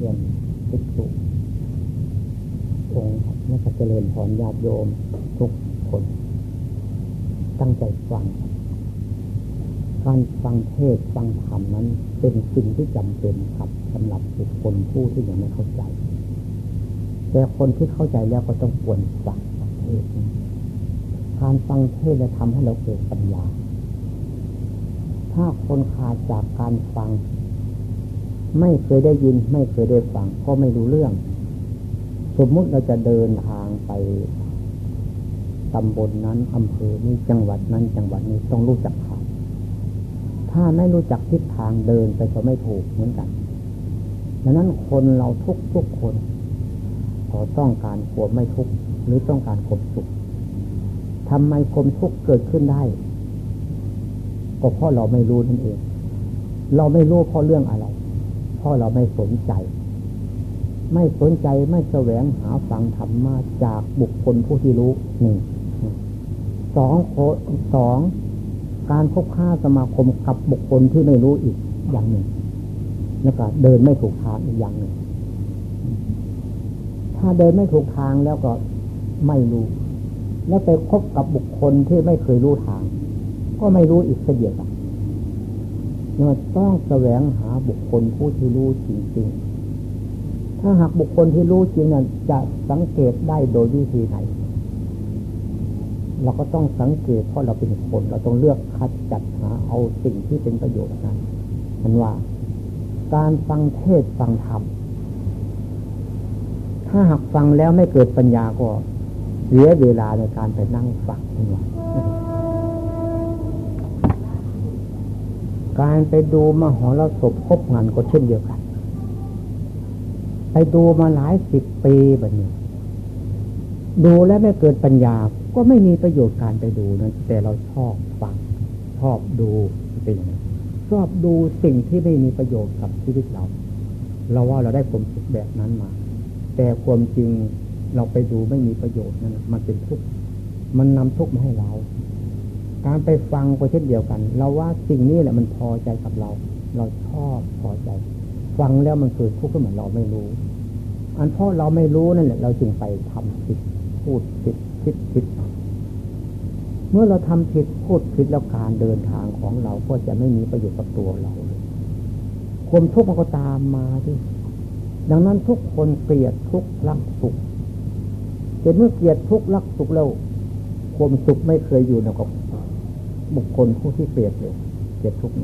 พื่อนทุกทุกองค์นักเจริญพรญาติโยมทุกคน ตั้งใจฟัง การฟังเทศฟังธรรมนั้น เป็นสิ่งที่จำเป็นครับสำหรับบุคคลผู้ที่ยังไม่เข้าใจ แต่คนที่เข้าใจแล้วก็ต้องควรฟังเทศการฟังเทศจะทำให้เราเกิดปัญญา ถ้าคนขาดจากการฟัง ไม่เคยได้ยิน ไม่เคยได้ฟังก็ไม่รู้เรื่อง สมมุติเราจะเดินทางไปตำบลนนั้นอำเภอนี้จังหวัดนั้น จังหวัดนี้ต้องรู้จักทางถ้าไม่รู้จักทิศทางเดินไปจะไม่ถูกเหมือนกันดังนั้นคนเราทุกทุกคนขอต้องการความไม่ทุกข์หรือต้องการความสุขทำไมความทุกข์เกิดขึ้นได้ ก็เพราะเราไม่รู้นั่นเอง เราไม่รู้เพราะเรื่องอะไร เพราะเราไม่สนใจ ไม่สนใจไม่แสวงหาฟังธรรมมาจากบุคคลผู้ที่รู้หนึ่งสองโคสองการคบค้าสมาคมกับบุคคลที่ไม่รู้อีกอย่างหนึ่งแล้วก็เดินไม่ถูกทางอีกอย่างหนึ่ง ถ้าเดินไม่ถูกทางแล้วก็ไม่รู้ แล้วไปคบกับบุคคลที่ไม่เคยรู้ทาง ก็ไม่รู้อีกเสียเดียวกัน เราต้องแสวงหาบุคคลผู้ที่รู้จริงๆ ถ้าหากบุคคลที่รู้จริงน่ะจะสังเกตได้โดยวิธีไหน เราก็ต้องสังเกตเพราะเราเป็นคน เราต้องเลือกคัดจัดหาเอาสิ่งที่เป็นประโยชน์นั้นมันว่า การฟังเทศฟังธรรม ถ้าหากฟังแล้วไม่เกิดปัญญาก็เสียเวลาในการไปนั่งฟังทั้งวัน การไปดูมหรสพคบงานก็เช่นเดียวกัน ไปดูมาหลายสิบปีแบบนี้ ดูแล้วไม่เกิดปัญญา ก็ไม่มีประโยชน์การไปดูนะแต่เราชอบฟัง ชอบดูเป็นอย่างนี้ชอบดูสิ่งที่ไม่มีประโยชน์กับชีวิตเรา เราว่าเราได้ความสุขแบบนั้นมา แต่ความจริงเราไปดูไม่มีประโยชน์นั่นมันเป็นทุกข์มันนำทุกข์มาให้เรา การไปฟังก็เช่นเดียวกัน เราว่าสิ่งนี้แหละมันพอใจกับเรา เราชอบพอใจ ฟังแล้วมันเกิดทุกข์ก็เหมือนเราไม่รู้ อันเพราะเราไม่รู้นั่นแหละ เราจึงไปทำผิด พูดผิดคิดผิด เมื่อเราทำผิดพูดผิดแล้วการเดินทางของเราก็จะไม่มีประโยชน์กับตัวเราความทุกข์มันก็ตามมาที่ดังนั้นทุกคนเกลียดทุกข์รักสุขแต่เมื่อเกลียดทุกข์รักสุขแล้วความสุขไม่เคยอยู่ในกับ บุคคลผู้ที่เกลียดเลยเกลียดทุกข์น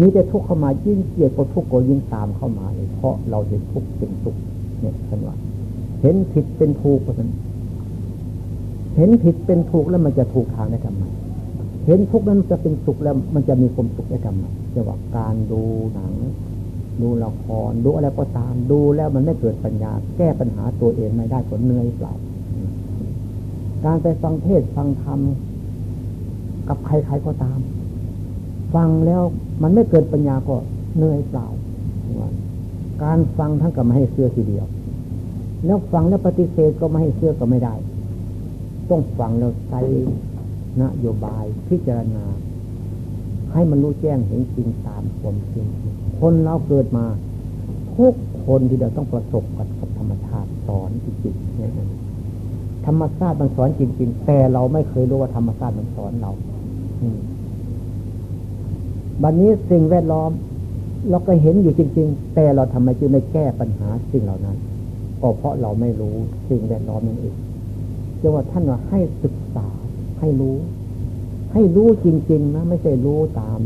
มีแต่ทุกข์เข้ามายิ่งเกลียดก็ทุกข์ก็ยิ่งตามเข้ามาเลยเพราะเราเห็นทุกข์เป็นสุขเนี่ยท่านว่า เห็นผิดเป็นถูกเพราะนั้นเห็นผิดเป็นถูกแล้วมันจะถูกทางได้ทำไมเห็นทุกข์นั้นจะเป็นสุขแล้วมันจะมีความสุขได้ทำไมจะว่าการดูหนัง ดูละครดูอะไรก็ตามดูแล้วมันไม่เกิดปัญญา แก้ปัญหาตัวเองไม่ได้ผลเหนื่อยเปล่าการไปฟังเทศฟังธรรม กับใครๆก็ตาม ฟังแล้วมันไม่เกิดปัญญาก็เหนื่อยเปล่า การฟังทั้งกับไม่ให้เสื้อทีเดียว แล้วฟังแล้วปฏิเสธก็ไม่ให้เสื้อก็ไม่ได้ ต้องฟังแล้วใส่นโยบายพิจารณา ให้มันรู้แจ้งเห็นจริงตามความจริง คนเราเกิดมาทุกคนที่เราต้องประสบกับธรรมชาติสอนจริงๆเนี่ย ธรรมชาติมันสอนจริง ๆ แต่เราไม่เคยรู้ว่าธรรมชาติมันสอนเราบัดนนี้สิ่งแวดล้อม เราก็เห็นอยู่จริง ๆ แต่เราทำไมจึงไม่แก้ปัญหาสิ่งเหล่านั้นก็เพราะเราไม่รู้สิ่งแวดล้อมนั่นเองเรียกว่าท่านว่าให้ศึกษาให้รู้ ให้รู้จริง ๆ นะ ไม่ใช่รู้ตาม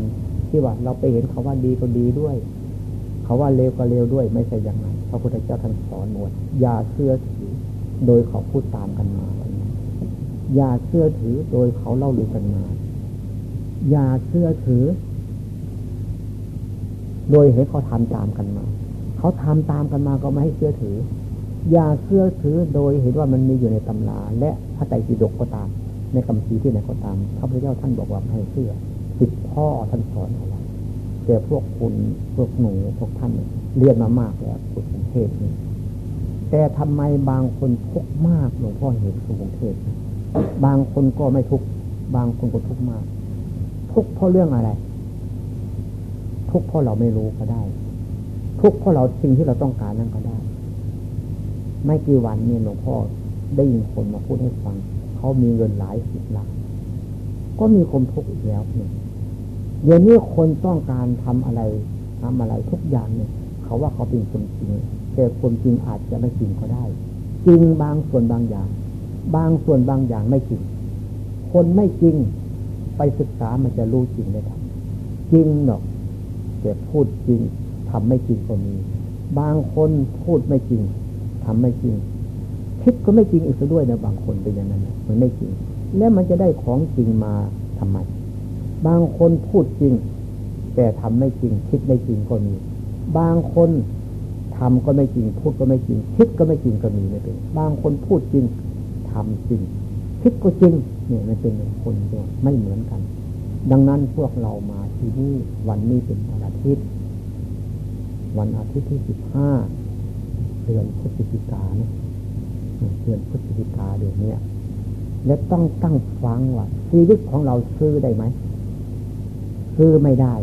ที่ว่าเราไปเห็นเขาว่าดีก็ดีด้วย เขาว่าเลวก็เลวด้วย ไม่ใช่อย่างนั้นพระพุทธเจ้าท่านสอนหมดอย่าเชื่อ โดยเขาพูดตามกันมา อย่าเชื่อถือโดยเขาเล่าลือกันมา อย่าเชื่อถือ โดยเห็นเขาทำตามกันมา เขาทำตามกันมาก็ไม่ให้เชื่อถือ อย่าเชื่อถือโดยเห็นว่ามันมีอยู่ในตำราและพระไตรปิฎกก็ตาม ในคำพีที่ไหนก็ตามพระพุทธเจ้าท่านบอกว่าให้เชื่อสิบพ่อท่านสอนเอาไว้แต่พวกคุณพวกหนูพวกท่านเรียนมามากแล้วพุทธเทศนี่ แต่ทำไมบางคนทุกข์มากหลวงพ่อเห็นสุงเทศบางคนก็ไม่ทุกข์บางคนก็ทุกข์มาก ทุกข์เพราะเรื่องอะไร ทุกข์เพราะเราไม่รู้ก็ได้ ทุกข์เพราะเราสิ่งที่เราต้องการนั่นก็ได้ ไม่กี่วันเนี่ยหลวงพ่อได้ยินคนมาพูดให้ฟัง เขามีเงินหลายสิบล้านก็มีความทุกข์อีกแล้วเนี่ยเดี๋ยวนี้คนต้องการทำอะไรทำอะไรทุกอย่างเนี่ย เขาว่าเขาเป็นคนจริง แต่คนจริงอาจจะไม่จริงก็ได้ จริงบางส่วนบางอย่าง บางส่วนบางอย่างไม่จริง คนไม่จริงไปศึกษามันจะรู้จริงได้ทันจริงหรอกแต่พูดจริงทำไม่จริงก็มี บางคนพูดไม่จริงทำไม่จริงคิดก็ไม่จริงอีกด้วยนะบางคนเป็นอย่างนั้นมันไม่จริง แล้วมันจะได้ของจริงมาทำไมบางคนพูดจริง แต่ทำไม่จริง คิดไม่จริงก็มี บางคน ทำก็ไม่จริง พูดก็ไม่จริง คิดก็ไม่จริงก็มีไม่เป็น บางคนพูดจริงทำจริง คิดก็จริง เนี่ยมันเป็นคนเดียวไม่เหมือนกัน ดังนั้นพวกเรามาที่นี่วันนี้เป็นวันอาทิตย์ วันอาทิตย์ที่สิบห้าเดือนพฤศจิกาเนี่ยเดือนพฤศจิกาเดือนนี้และต้องตั้งฟังว่าชีวิตของเราซื้อได้ไหมซื้อไม่ได้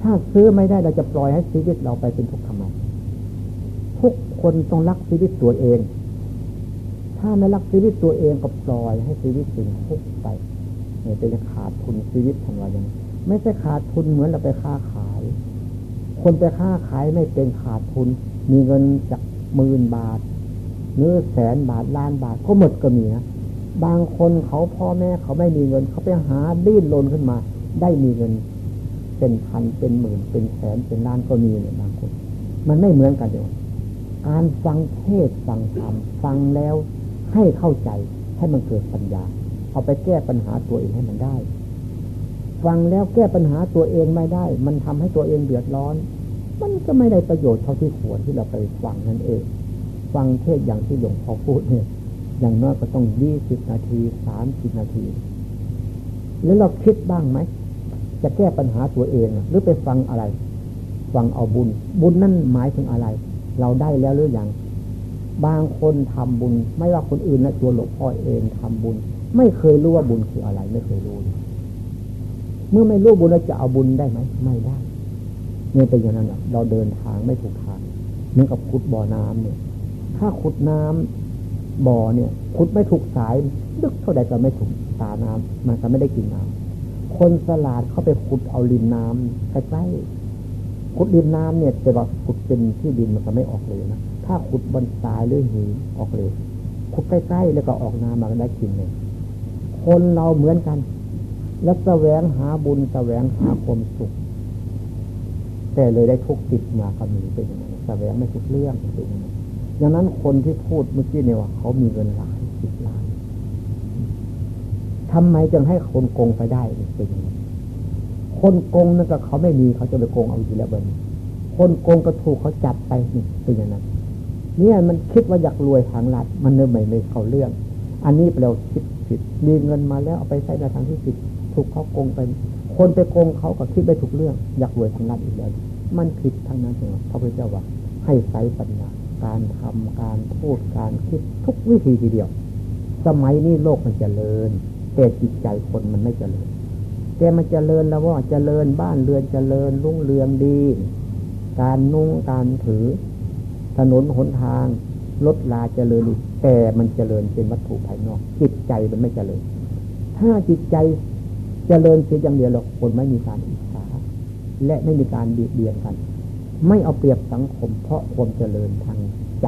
ถ้าซื้อไม่ได้เราจะปล่อยให้ชีวิตเราไปเป็นทุกข์ทำไมทุก คนต้องรักชีวิตตัวเอง ถ้าไม่รักชีวิตตัวเองก็ปล่อยให้ชีวิตเป็นทุกข์ไปเนี่ยเป็นขาดทุนชีวิตทันว่าอย่างไม่ใช่ขาดทุนเหมือนเราไปค้าขาย คนไปค้าขายไม่เป็นขาดทุน มีเงินจากหมื่นบาทเนื้อแสนบาทล้านบาทก็หมดก็มีนะบางคนเขาพ่อแม่เขาไม่มีเงิน เขาไปหาดิ้นรนขึ้นมา ได้มีเงิน เป็นพันเป็นหมื่นเป็นแสนเป็นล้านก็มีเนี่ยบางคน มันไม่เหมือนกันเดียว การฟังเทศฟังธรรมฟังแล้วให้เข้าใจให้มันเกิดปัญญา เอาไปแก้ปัญหาตัวเองให้มันได้ ฟังแล้วแก้ปัญหาตัวเองไม่ได้ มันทำให้ตัวเองเดือดร้อน มันก็ไม่ได้ประโยชน์เท่าที่ควรที่เราไปฟังนั่นเอง ฟังเทศอย่างที่หลวงพ่อพูดเนี่ย อย่างน้อยก็ต้องยี่สิบนาทีสามสิบนาที แล้วเราคิดบ้างไหมจะแก้ปัญหาตัวเองหรือไปฟังอะไร ฟังเอาบุญ บุญนั่นหมายถึงอะไร เราได้แล้วหรืออยังบางคนทำบุญ ไม่ว่าคนอื่นนะตัวหลวงพ่อเองทำบุญ ไม่เคยรู้ว่าบุญคืออะไร ไม่เคยรู้ เมื่อไม่รู้บุญเราจะเอาบุญได้ไหมไม่ได้เนี่ยเป็นอย่างนั้นเราเดินทางไม่ถูกทางเหมือนกับขุดบ่อน้ำเนี่ย ถ้าขุดน้ำบ่อเนี่ยขุดไม่ถูกสายลึกเท่าใดก็ไม่ถูกตาน้ำมันก็ไม่ได้กินน้ำคนสลาดเข้าไปขุดเอาริมน้ำใกล้ๆ ขุดริมน้ำเนี่ยแต่ว่าขุดเป็นที่ดินมันก็ไม่ออกเลยนะถ้าขุดบนทรายหรือหินออกเลยขุดใกล้ๆแล้วก็ออกน้ำมันได้กินเลยคนเราเหมือนกัน และแสวงหาบุญแสวงหาความสุข แต่เลยได้ทุกติดมาก็มีเป็นอย่างนั้นแสวงไม่ทุกเรื่องเป็นอย่างนั้นดังนั้นคนที่พูดเมื่อกี้เนี่ยว่าเขามีเงินหลายสิบล้านทำไมจึงให้คนโกงไปได้เป็นอย่างนั้น คนโกงนั่นก็เขาไม่มีเขาจะไปโกงเอาอยู่แล้วเบิ้ลคนโกงก็ถูกเขาจับไปนี่เป็นอย่างนั้นเนี่ยมันคิดว่าอยากรวยทางลัดมันเนิ่มไม่ไม่เขาเรื่อง อันนี้เราคิดผิดมีเงินมาแล้วเอาไปใช้ในทางที่ผิดถูกเขาโกงไป คนไปโกงเขาก็คิดไปถูกเรื่อง อยากรวยทางนั้นอีกแล้วมันผิดทั้งนั้นเองพระพุทธเจ้าว่า ให้ใช้ปัญญาการทำการพูดการคิดทุกวิธีทีเดียว สมัยนี้โลกมันจเจริญ แต่จิตใจคนมันไม่เจริญ แต่มันจเจริญแล้วว่าจเจริญบ้านเรือนจเจริญรุ่งเรืองดี การนุ่งการถือ ถนนหนทางรถลาเจริญแต่มันเจริญเป็นวัตถุภายนอก จิตใจมันไม่เจริญ ถ้าจิตใจเจริญเพียงอย่างเดียวหรอกคนไม่มีการอิจฉาและไม่มีการเบียดเบียนกัน ไม่เอาเปรียบสังคม เพราะความเจริญทางใจ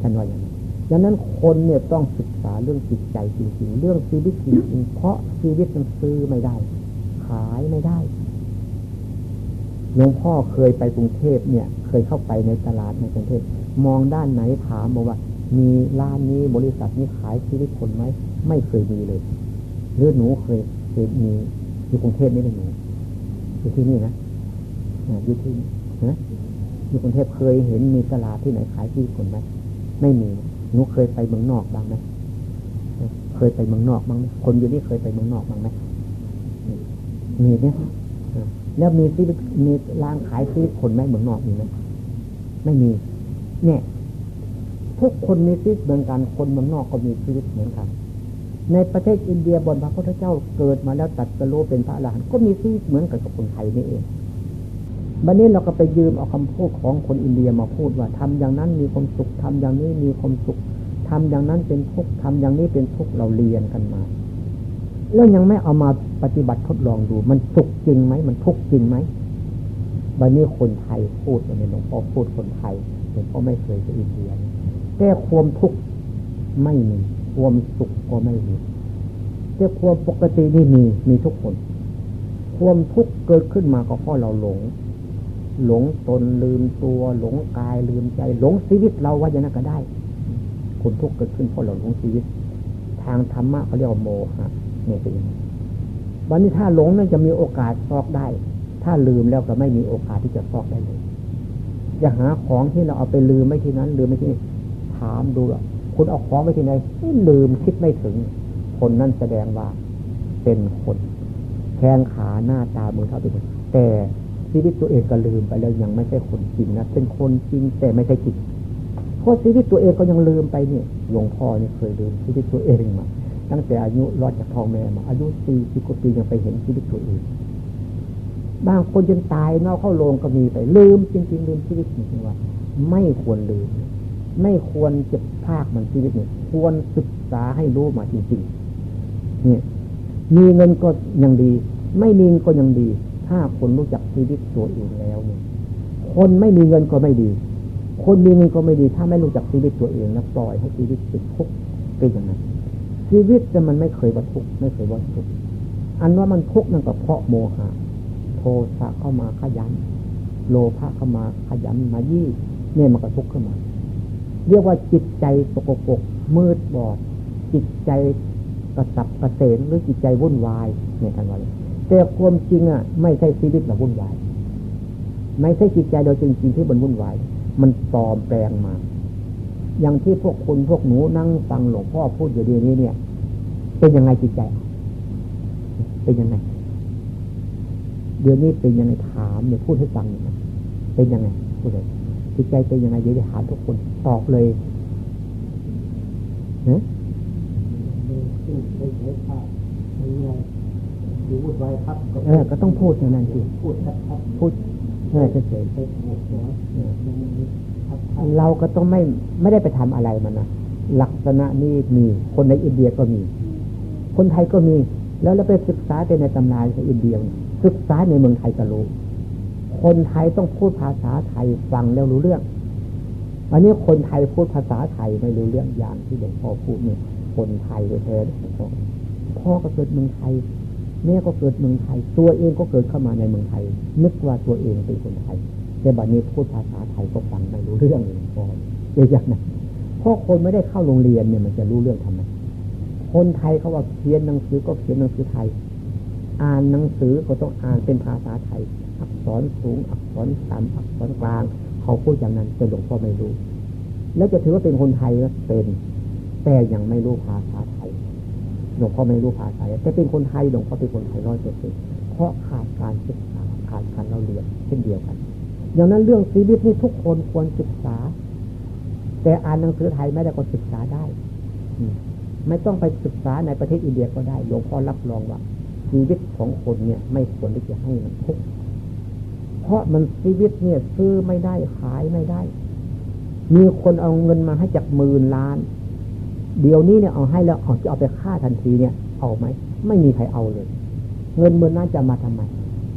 ฉันว่าอย่างนั้นดังนั้นคนเนี่ยต้องศึกษาเรื่องจิตใจจริง ๆ เรื่องชีวิตจริงๆเพราะชีวิตมันซื้อไม่ได้ ขายไม่ได้หลวงพ่อเคยไปกรุงเทพเนี่ย เคยเข้าไปในตลาดในกรุงเทพมองด้านไหนถามบอกว่า มีร้านนี้บริษัทนี้ขายชีวิตคนไหมไม่เคยมีเลยหรือหนูเคยเคยมีอยู่กรุงเทพนี่เป็นหนูอยู่ที่นี่นะอยู่ที่นะอยู่กรุงเทพเคยเห็นมีตลาดที่ไหนขายที่คนไหมไม่มีหนูเคยไปเมืองนอกบ้างไหมเคยไปเมืองนอกบ้างไหมคนอยู่นี่เคยไปเมืองนอกบ้างไหม มีเนี่ยแล้วมีที่มีร้านขายที่คนไหมเมืองนอกมีไหมไม่มี เนี่ยทุกคนมีชีวิตเหมือนกัน คนเมืองนอกก็มีชีวิตเหมือนกัน ในประเทศอินเดียบนพระพุทธเจ้าเกิดมาแล้วตัดสโลเป็นพระอรหันต์ก็มีชีวิตเหมือนกับคนไทยนี่เองบัดนี้เราก็ไปยืมเอาคำพูดของคนอินเดียมาพูดว่าทำอย่างนั้นมีความสุขทำอย่างนี้มีความสุขทำอย่างนั้นเป็นทุกข์ทำอย่างนี้เป็นทุกข์เราเรียนกันมา แล้วยังไม่เอามาปฏิบัติทดลองดู มันสุขจริงไหม มันทุกข์จริงไหมบัดนี้คนไทยพูดเนี่ยหลวงพ่อพูดคนไทยหลวงพ่อไม่เคยไปอินเดียแต่ความทุกข์ไม่มี ความสุขก็ไม่มีแต่ความปกตินี่มีมีทุกคน ความทุกข์เกิดขึ้นมาก็เพราะเราหลง หลงตนลืมตัว หลงกายลืมใจ หลงชีวิตเราว่าอย่างนั้นก็ได้คนทุกข์เกิดขึ้นเพราะเราหลงชีวิต ทางธรรมะเขาเรียกว่าโมหะ นี่เป็นวันนี้ถ้าหลงนั่นจะมีโอกาสซอกได้ ถ้าลืมแล้วก็ไม่มีโอกาสที่จะซอกได้เลยจะหาของที่เราเอาไปลืมไม่ที่นั้น ลืมไม่ที่นี่ถามดูอะคุณเอาของไปที่ไหนลืมคิดไม่ถึง คนนั่นแสดงว่าเป็นคนแขนขาหน้าตามือเท้าเป็นคนแต่ชีวิตตัวเองก็ลืมไปแล้วยังไม่ใช่คนจริงนะเป็นคนจริงแต่ไม่ใช่จริงเพราะชีวิตตัวเองก็ยังลืมไปเนี่ยหลวงพ่อนี่เคยลืมชีวิตตัวเองมา ตั้งแต่อายุรอดจากท้องแม่มาอายุสี่สิบกว่าปียังไปเห็นชีวิตตัวเองบางคนจนตายนอกเข้าโรงก็มีไปลืมจริงๆลืมชีวิตจริงๆว่า ไม่ควรลืม ไม่ควรจะภาคมันชีวิตเนี่ยควรศึกษาให้รู้มาจริงๆเนี่ยมีเงินก็ยังดี ไม่มีก็ยังดี ถ้าคนรู้จักชีวิตตัวเองแล้วเนี่ยคนไม่มีเงินก็ไม่ดี คนมีเงินก็ไม่ดี ถ้าไม่รู้จักชีวิตตัวเองแล้วปล่อยให้ชีวิตเป็นทุกข์เป็นอย่างนั้น ชีวิตจะมันไม่เคยบรรทุกไม่เคยบรรทุกอันว่ามันทุกข์นั่นก็เพราะโมหะ โทสะเข้ามาขยัน โลภะเข้ามาขยันมายี่เนี่ยมันก็ทุกข์ขึ้นมา เรียกว่าจิตใจสกปรกมืดบอด จิตใจกระสับกระเสนหรือจิตใจวุ่นวายในทางวันแต่ความจริงอะ ไม่ใช่ชีวิตเราวุ่นวาย ไม่ใช่จิตใจโดยจริงๆที่มันวุ่นวาย มันปลอมแปลงมา อย่างที่พวกคุณพวกหนูนั่งฟังหลวงพ่อพูดอยู่ดีนี้เนี่ย เป็นยังไงจิตใจ เป็นยังไง เดี๋ยวนี้เป็นยังไงถามเนี่ยพูดให้ฟังเป็นยังไงพูดเลยจิตใจเป็นยังไงเดี๋ยวถามทุกคนตอบเลยเนะเออก็ต้องพูดอย่างนั้นสิพูดพูดเออเฉย เราก็ต้องไม่ไม่ได้ไปทำอะไรมันนะลักษณะนี้มีคนในอินเดียก็มี คนไทยก็มี แล้วเราไปศึกษาแต่ในตำราในอินเดีย ศึกษาในเมืองไทยก็รู้ คนไทยต้องพูดภาษาไทยฟังแล้วรู้เรื่อง อันนี้คนไทยพูดภาษาไทยไม่รู้เรื่องอย่างที่หลวงพ่อพูดเนี่ยคนไทยแท้ๆพ่อพ่อก็เกิดเมืองไทยแม่ก็เกิดเมืองไทย ตัวเองก็เกิดเข้ามาในเมืองไทย นึกว่าตัวเองเป็นคนไทยแต่บัดนี้พูดภาษาไทยก็ฟังไม่ เรื่องเลยพ่อเยอะแยะนะเพราะคนไม่ได้เข้าโรงเรียนเนี่ยมันจะรู้เรื่องทำไมคนไทยเขาว่าเขียนหนังสือก็เขียนหนังสือไทย อ่านหนังสือก็ต้องอ่านเป็นภาษาไทย อักษรสูง อักษรต่ำอักษรกลาง เขาพูดอย่างนั้นแต่หลวงพ่อไม่รู้ แล้วจะถือว่าเป็นคนไทยก็เป็น แต่ยังไม่รู้ภาษาไทยหลวงพ่อไม่รู้ภาษาแต่เป็นคนไทยหลวงพ่อเป็นคนไทยร้อยเปอร์เซ็นเพราะขาดการศึกษาขาดการเราเรียนเช่นเดียวกัน อย่างนั้นเรื่องชีวิตนี่ทุกคนควรศึกษา แต่อ่านหนังสือไทยไม่ได้ก็ศึกษาได้ไม่ต้องไปศึกษาในประเทศอินเดียก็ได้หลวงพ่อรับรองว่าชีวิตของคนเนี่ยไม่ควรที่จะให้มันทุกข์เพราะมันชีวิตเนี่ยซื้อไม่ได้ขายไม่ได้ มีคนเอาเงินมาให้จากหมื่นล้าน เดี๋ยวนี้เนี่ยเอาให้แล้วเอาจะเอาไปฆ่าทันทีเนี่ย เอาไหมไม่มีใครเอาเลย เงินหมื่นล้านจะมาทำไม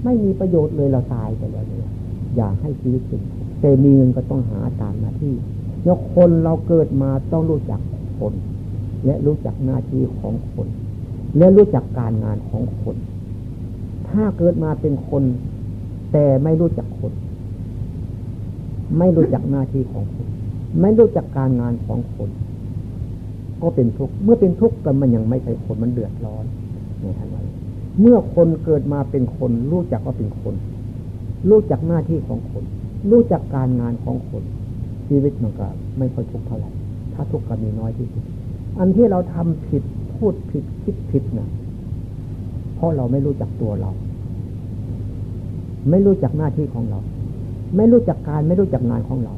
ไม่มีประโยชน์เลยเราตายไปแล้วเนี่ย อย่าให้ชีวิตเป็นแต่มีเงินก็ต้องหาตามหน้าที่ยกคนเราเกิดมาต้องรู้จักคน และรู้จักหน้าที่ของคน และรู้จักการงานของคน ถ้าเกิดมาเป็นคน แต่ไม่รู้จักคน ไม่รู้จักหน้าที่ของคน ไม่รู้จักการงานของคน ก็เป็นทุกข์เมื่อเป็นทุกข์ก็มันยังไม่ใช่คนมันเดือดร้อนในทันวันเมื่อคนเกิดมาเป็นคน รู้จักว่าเป็นคน รู้จักหน้าที่ของคน รู้จักการงานของคน ชีวิตมันก็ไม่ค่อยทุกข์เท่าไหร่ ถ้าทุกข์ก็มีน้อยที่สุด อันที่เราทำผิดพูดผิดคิดผิดนะ่ะเพราะเราไม่รู้จักตัวเรา ไม่รู้จักหน้าที่ของเรา ไม่รู้จักการไม่รู้จักงานของเรา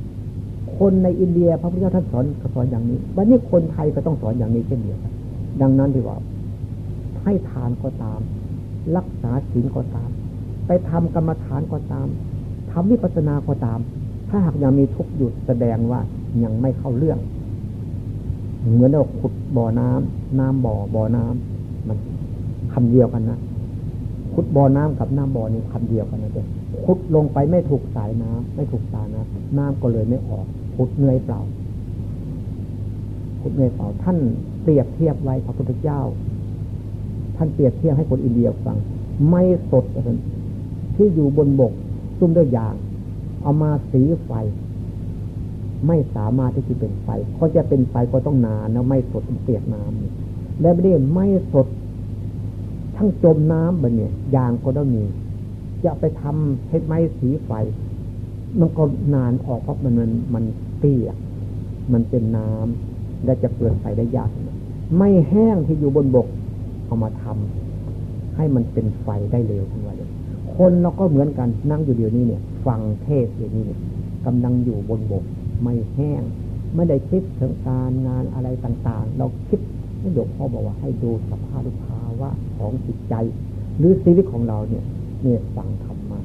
คนในอินเดียพระพุทธเจ้าท่านสอนสอนอย่างนี้วันนี้คนไทยก็ต้องสอนอย่างนี้เช่นเดียวกันดังนั้นที่ว่าให้ทานก็ตาม รักษาศีลก็ตาม ไปทำกรรมฐานก็ตามทำวิปัสสนาก็ตาม ถ้าหากยังมีทุกข์หยุดแสดงว่ายังไม่เข้าเรื่อง เหมือนเราขุดบ่อน้ำน้ำบ่อบ่อน้ำมันคำเดียวกันนะขุดบ่อน้ำกับน้ำบ่อนี่คำเดียวกันนะเจ้ขุดลงไปไม่ถูกสายน้ำไม่ถูกสายน้ำน้ำก็เลยไม่ออกขุดเหนื่อยเปล่าขุดเหนื่อยเปล่าท่านเปรียบเทียบไว้พระพุทธเจ้า ท่านเปรียบเทียบให้คนอินเดียฟัง ไม่สด ที่อยู่บนบกซุ่มด้วยยาง เอามาสีไฟ ไม่สามารถที่จะเป็นไฟเขาจะเป็นไฟก็ต้องนานแล้วไม่สดเปียกน้ำและไม่ได้ไม่สด ทั้งจมน้ำแบบนี้ยางก็ต้องมี จะไปทำให้ไม้สีไฟ มันก็นานออกเพราะมันมันมันเปียกมันเป็นน้ำและจะเปิดไฟได้ยาก ไม่แห้งที่อยู่บนบกเอามาทำให้มันเป็นไฟได้เร็วทั้งวันเลย คนเราก็เหมือนกันนั่งอยู่เดี๋ยวนี้เนี่ย ฟังเทศอยู่นี้เนี่ยกำลังอยู่บนบกไม่แห้ง ไม่ได้คิดถึงการงานอะไรต่างๆ เราคิดนี่หลวงพ่อบอกว่าให้ดูสภาพภาวะของจิตใจ หรือชีวิตของเราเนี่ยเนี่ยฟังธรรมะ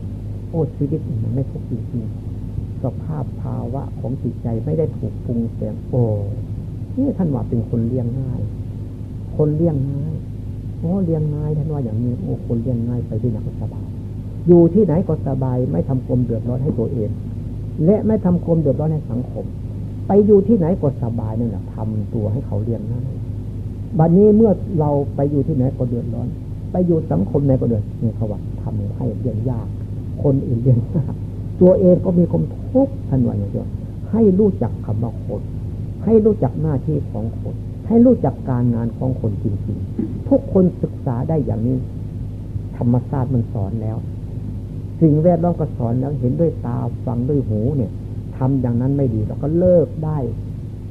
โอ้ชีวิตมันไม่ทุกข์จริงๆสภาพภาวะของจิตใจไม่ได้ถูกปรุงแต่งโอ้นี่ท่านว่าเป็นคนเลี้ยงง่าย คนเลี้ยงง่ายโอ้เลี้ยงง่ายท่านว่าอย่างนี้โอ้คนเลี้ยงง่ายไปที่ไหนก็สบาย อยู่ที่ไหนก็สบาย ไม่ทำความเดือดร้อนให้ตัวเอง และไม่ทำความเดือดร้อนให้สังคม ไปอยู่ที่ไหนก็สบายนั่นแหละทำตัวให้เขาเลี้ยงง่ายบัดนนี้เมื่อเราไปอยู่ที่ไหนก็เดือดร้อน ไปอยู่สังคมไหนก็เดือดเนี่ยเขาว่าทำให้เลี้ยงยาก คนอื่นเลี้ยงยากตัวเองก็มีความทุกข์ท่านว่าอย่างเดียวให้รู้จักคำว่าคนให้รู้จักหน้าที่ของคนให้รู้จักการงานของคนจริงๆ ทุกคนศึกษาได้อย่างนี้ ธรรมศาสตร์มันสอนแล้ว สิ่งแวดล้อมก็สอนแล้วเห็นด้วยตาฟังด้วยหูเนี่ยทำอย่างนั้นไม่ดีเราก็เลิกได้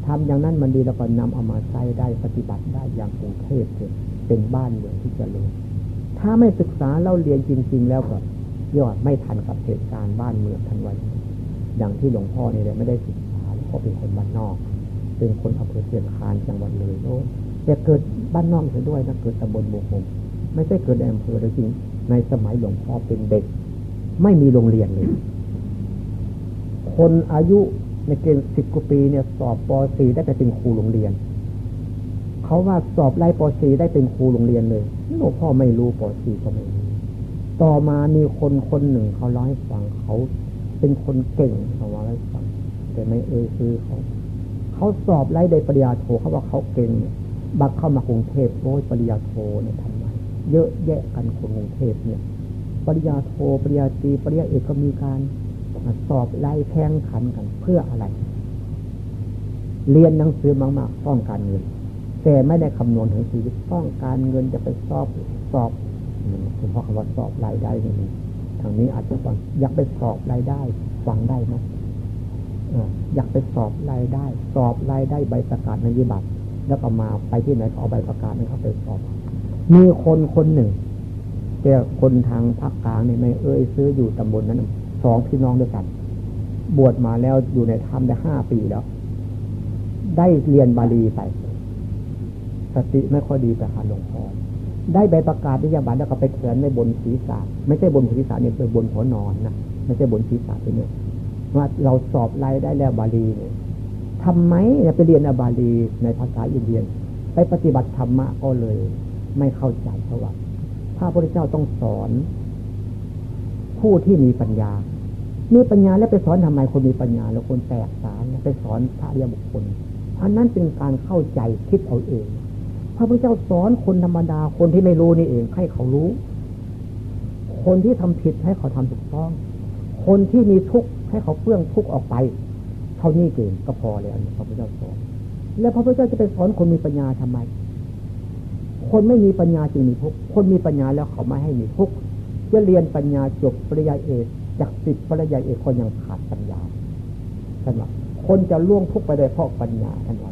ทำอย่างนั้นมันดีเราก็นำเอามาใช้ได้ปฏิบัติได้อย่างกรุงเทพเป็นบ้านเมืองที่จเจริญถ้าไม่ศึกษาเล่าเรียนจริง ๆ แล้วก็ยอดไม่ทันกับเหตุการณ์บ้านเมืองทันวันอย่างที่หลวงพ่อเนี่ยไม่ได้ศึกษาเพราะเป็นคนบ้านนอก เป็นคนอำเภอเชียงคานจังหวัดเลยโน้นแต่เกิดบ้านนอกเสียด้วยนะเกิดตำบลโมงไม่ใช่เกิดในอำเภอเลยจริงในสมัยหลวงพ่อเป็นเด็ก ไม่มีโรงเรียนเลย คนอายุในเกณฑ์สิบกว่าปีเนี่ย สอบป .4 ได้ไปเป็นครูโรงเรียน เขาว่าสอบไล่ป .4 ได้เป็นครูโรงเรียนเลยหลวงพ่อไม่รู้ป .4 ก็ไม่รู้ต่อมามีคนคนหนึ่งเขาเล่าให้ฟังเขาเป็นคนเก่งเขาว่าให้ฟังแต่ไม่เอ่ยคือเขาเขาสอบไล่ได้ปริญญาโทเขาว่าเขาเก่งบักเข้ามากรุงเทพโอ้ยปริญญาโทเนี่ยทำไมเยอะแยะกันคนกรุงเทพเนี่ย ริญาโทปริญาตีปริญาเอกก็มีการสอบไล่แข่งขันกันเพื่ออะไร เรียนหนังสือมากๆต้องการเงิน แต่ไม่ได้คำนวณถึงชีวิตต้องการเงินจะไปสอบสอบคุณพ่อคำว่าสอบรายได้นี่ทางนี้อาจจะฟังอยากไปสอบรายได้ฟังได้ไหมอยากไปสอบรายได้ สอบรายได้ใบประกาศในยิบัตรแล้วก็มาไปที่ไหนเอาใบประกาศนั้นเข้าไปสอบ มีคนคนหนึ่ง แต่คนทางภาคกลางนี่ไม่เอ้ยซื้ออยู่ตำบลนั้นสองพี่น้องด้วยกัน บวชมาแล้วอยู่ในถ้ำได้ห้าปีแล้ว ได้เรียนบาลีไปสติไม่ค่อยดีไปหาหลวงพ่อได้ใบประกาศนิยบัตรแล้วก็ไปเขียนในบนศีรษะไม่ใช่บนศีรษะเนี่ยไปบนหัวนอนนะไม่ใช่บนศีรษะเนี่ยว่าเราสอบไล่ได้แล้วบาลีเนี่ยทำไมไปเรียนอบาลีในภาษาอินเดีย ไปปฏิบัติธรรมะก็เลย ไม่เข้าใจเพราะว่ พระพุทธเจ้าต้องสอน ผู้ที่มีปัญญา มีปัญญาแล้วไปสอนทำไมคนมีปัญญา แล้วคนแตกสารไปสอนพระยาบุคคลอันนั้นเป็นการเข้าใจคิดเอาเอง พระพุทธเจ้าสอนคนธรรมดาคนที่ไม่รู้นี่เองให้เขารู้ คนที่ทำผิดให้เขาทำถูกต้อง คนที่มีทุกข์ให้เขาเพื่องทุกข์ออกไป เท่านี้เองก็พอแล้วพระพุทธเจ้าสอนแล้วพระพุทธเจ้าจะไปสอนคนมีปัญญาทำไม คนไม่มีปัญญาจึงมีทุกข์คนมีปัญญาแล้วเขาไม่ให้มีทุกข์จะเรียนปัญญาจบปริญญาเอกจากสิบปริญญาเอกคนยังขาดปัญญาท่านว่าคนจะล่วงทุกข์ไปได้เพราะปัญญาท่านว่า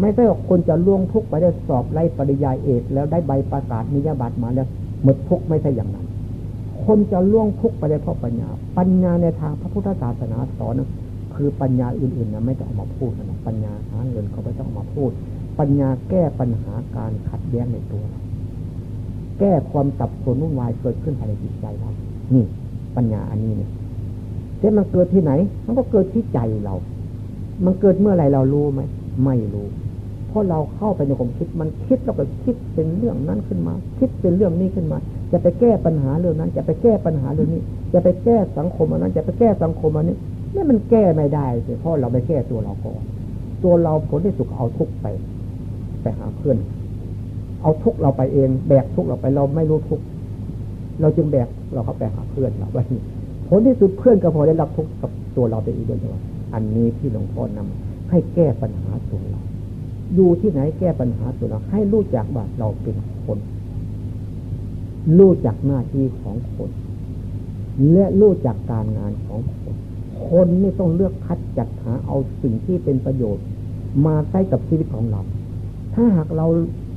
ไม่ใช่ว่าคนจะล่วงทุกข์ไปได้สอบไล่ปริญญาเอกแล้วได้ใบประกาศนิยบัตรมาแล้วหมดทุกข์ไม่ใช่อย่างนั้น คนจะล่วงทุกข์ไปได้เพราะปัญญา ปัญญาในทางพระพุทธศาสนาสอนคือปัญญาอื่นๆนะไม่ต้องเอามาพูดนะปัญญาหาเงินเขาไม่ต้องเอามาพูด ปัญญาแก้ปัญหาการขัดแย้งในตัวเราแก้ความสับสนวุ่นวายเกิดขึ้นภายในจิตใจเรา นี่ ปัญญาอันนี้เนี่ยแต่มันเกิดที่ไหน มันก็เกิดที่ใจเรา มันเกิดเมื่อไรเรารู้ไหม ไม่รู้ เพราะเราเข้าไปในความคิด มันคิดแล้วก็คิดเป็นเรื่องนั้นขึ้นมา คิดเป็นเรื่องนี้ขึ้นมา จะไปแก้ปัญหาเรื่องนั้น จะไปแก้ปัญหาเรื่องนี้ จะไปแก้สังคมอันนั้น จะไปแก้สังคมอันนี้นี่มันแก้ไม่ได้เพราะเราไม่แก้ตัวเราก่อน ตัวเราผลที่สุดเอาทุกไป ไปหาเพื่อน เอาทุกเราไปเอง แบกทุกเราไปเราไม่รู้ทุก เราจึงแบกเราเข้าไปหาเพื่อนเราไว้ผลที่สุดเพื่อนก็พอได้รับทุกกับตัวเราไปอีกด้วยว่าอันนี้ที่หลวงพ่อนำให้แก้ปัญหาตัวเรา อยู่ที่ไหนแก้ปัญหาตัวเรา ให้รู้จักว่าเราเป็นคน รู้จักหน้าที่ของคน และรู้จักการงานของคน คนนี่ต้องเลือกคัดจัดหาเอาสิ่งที่เป็นประโยชน์ มาใช้กับชีวิตของเรา ถ้าหากเรา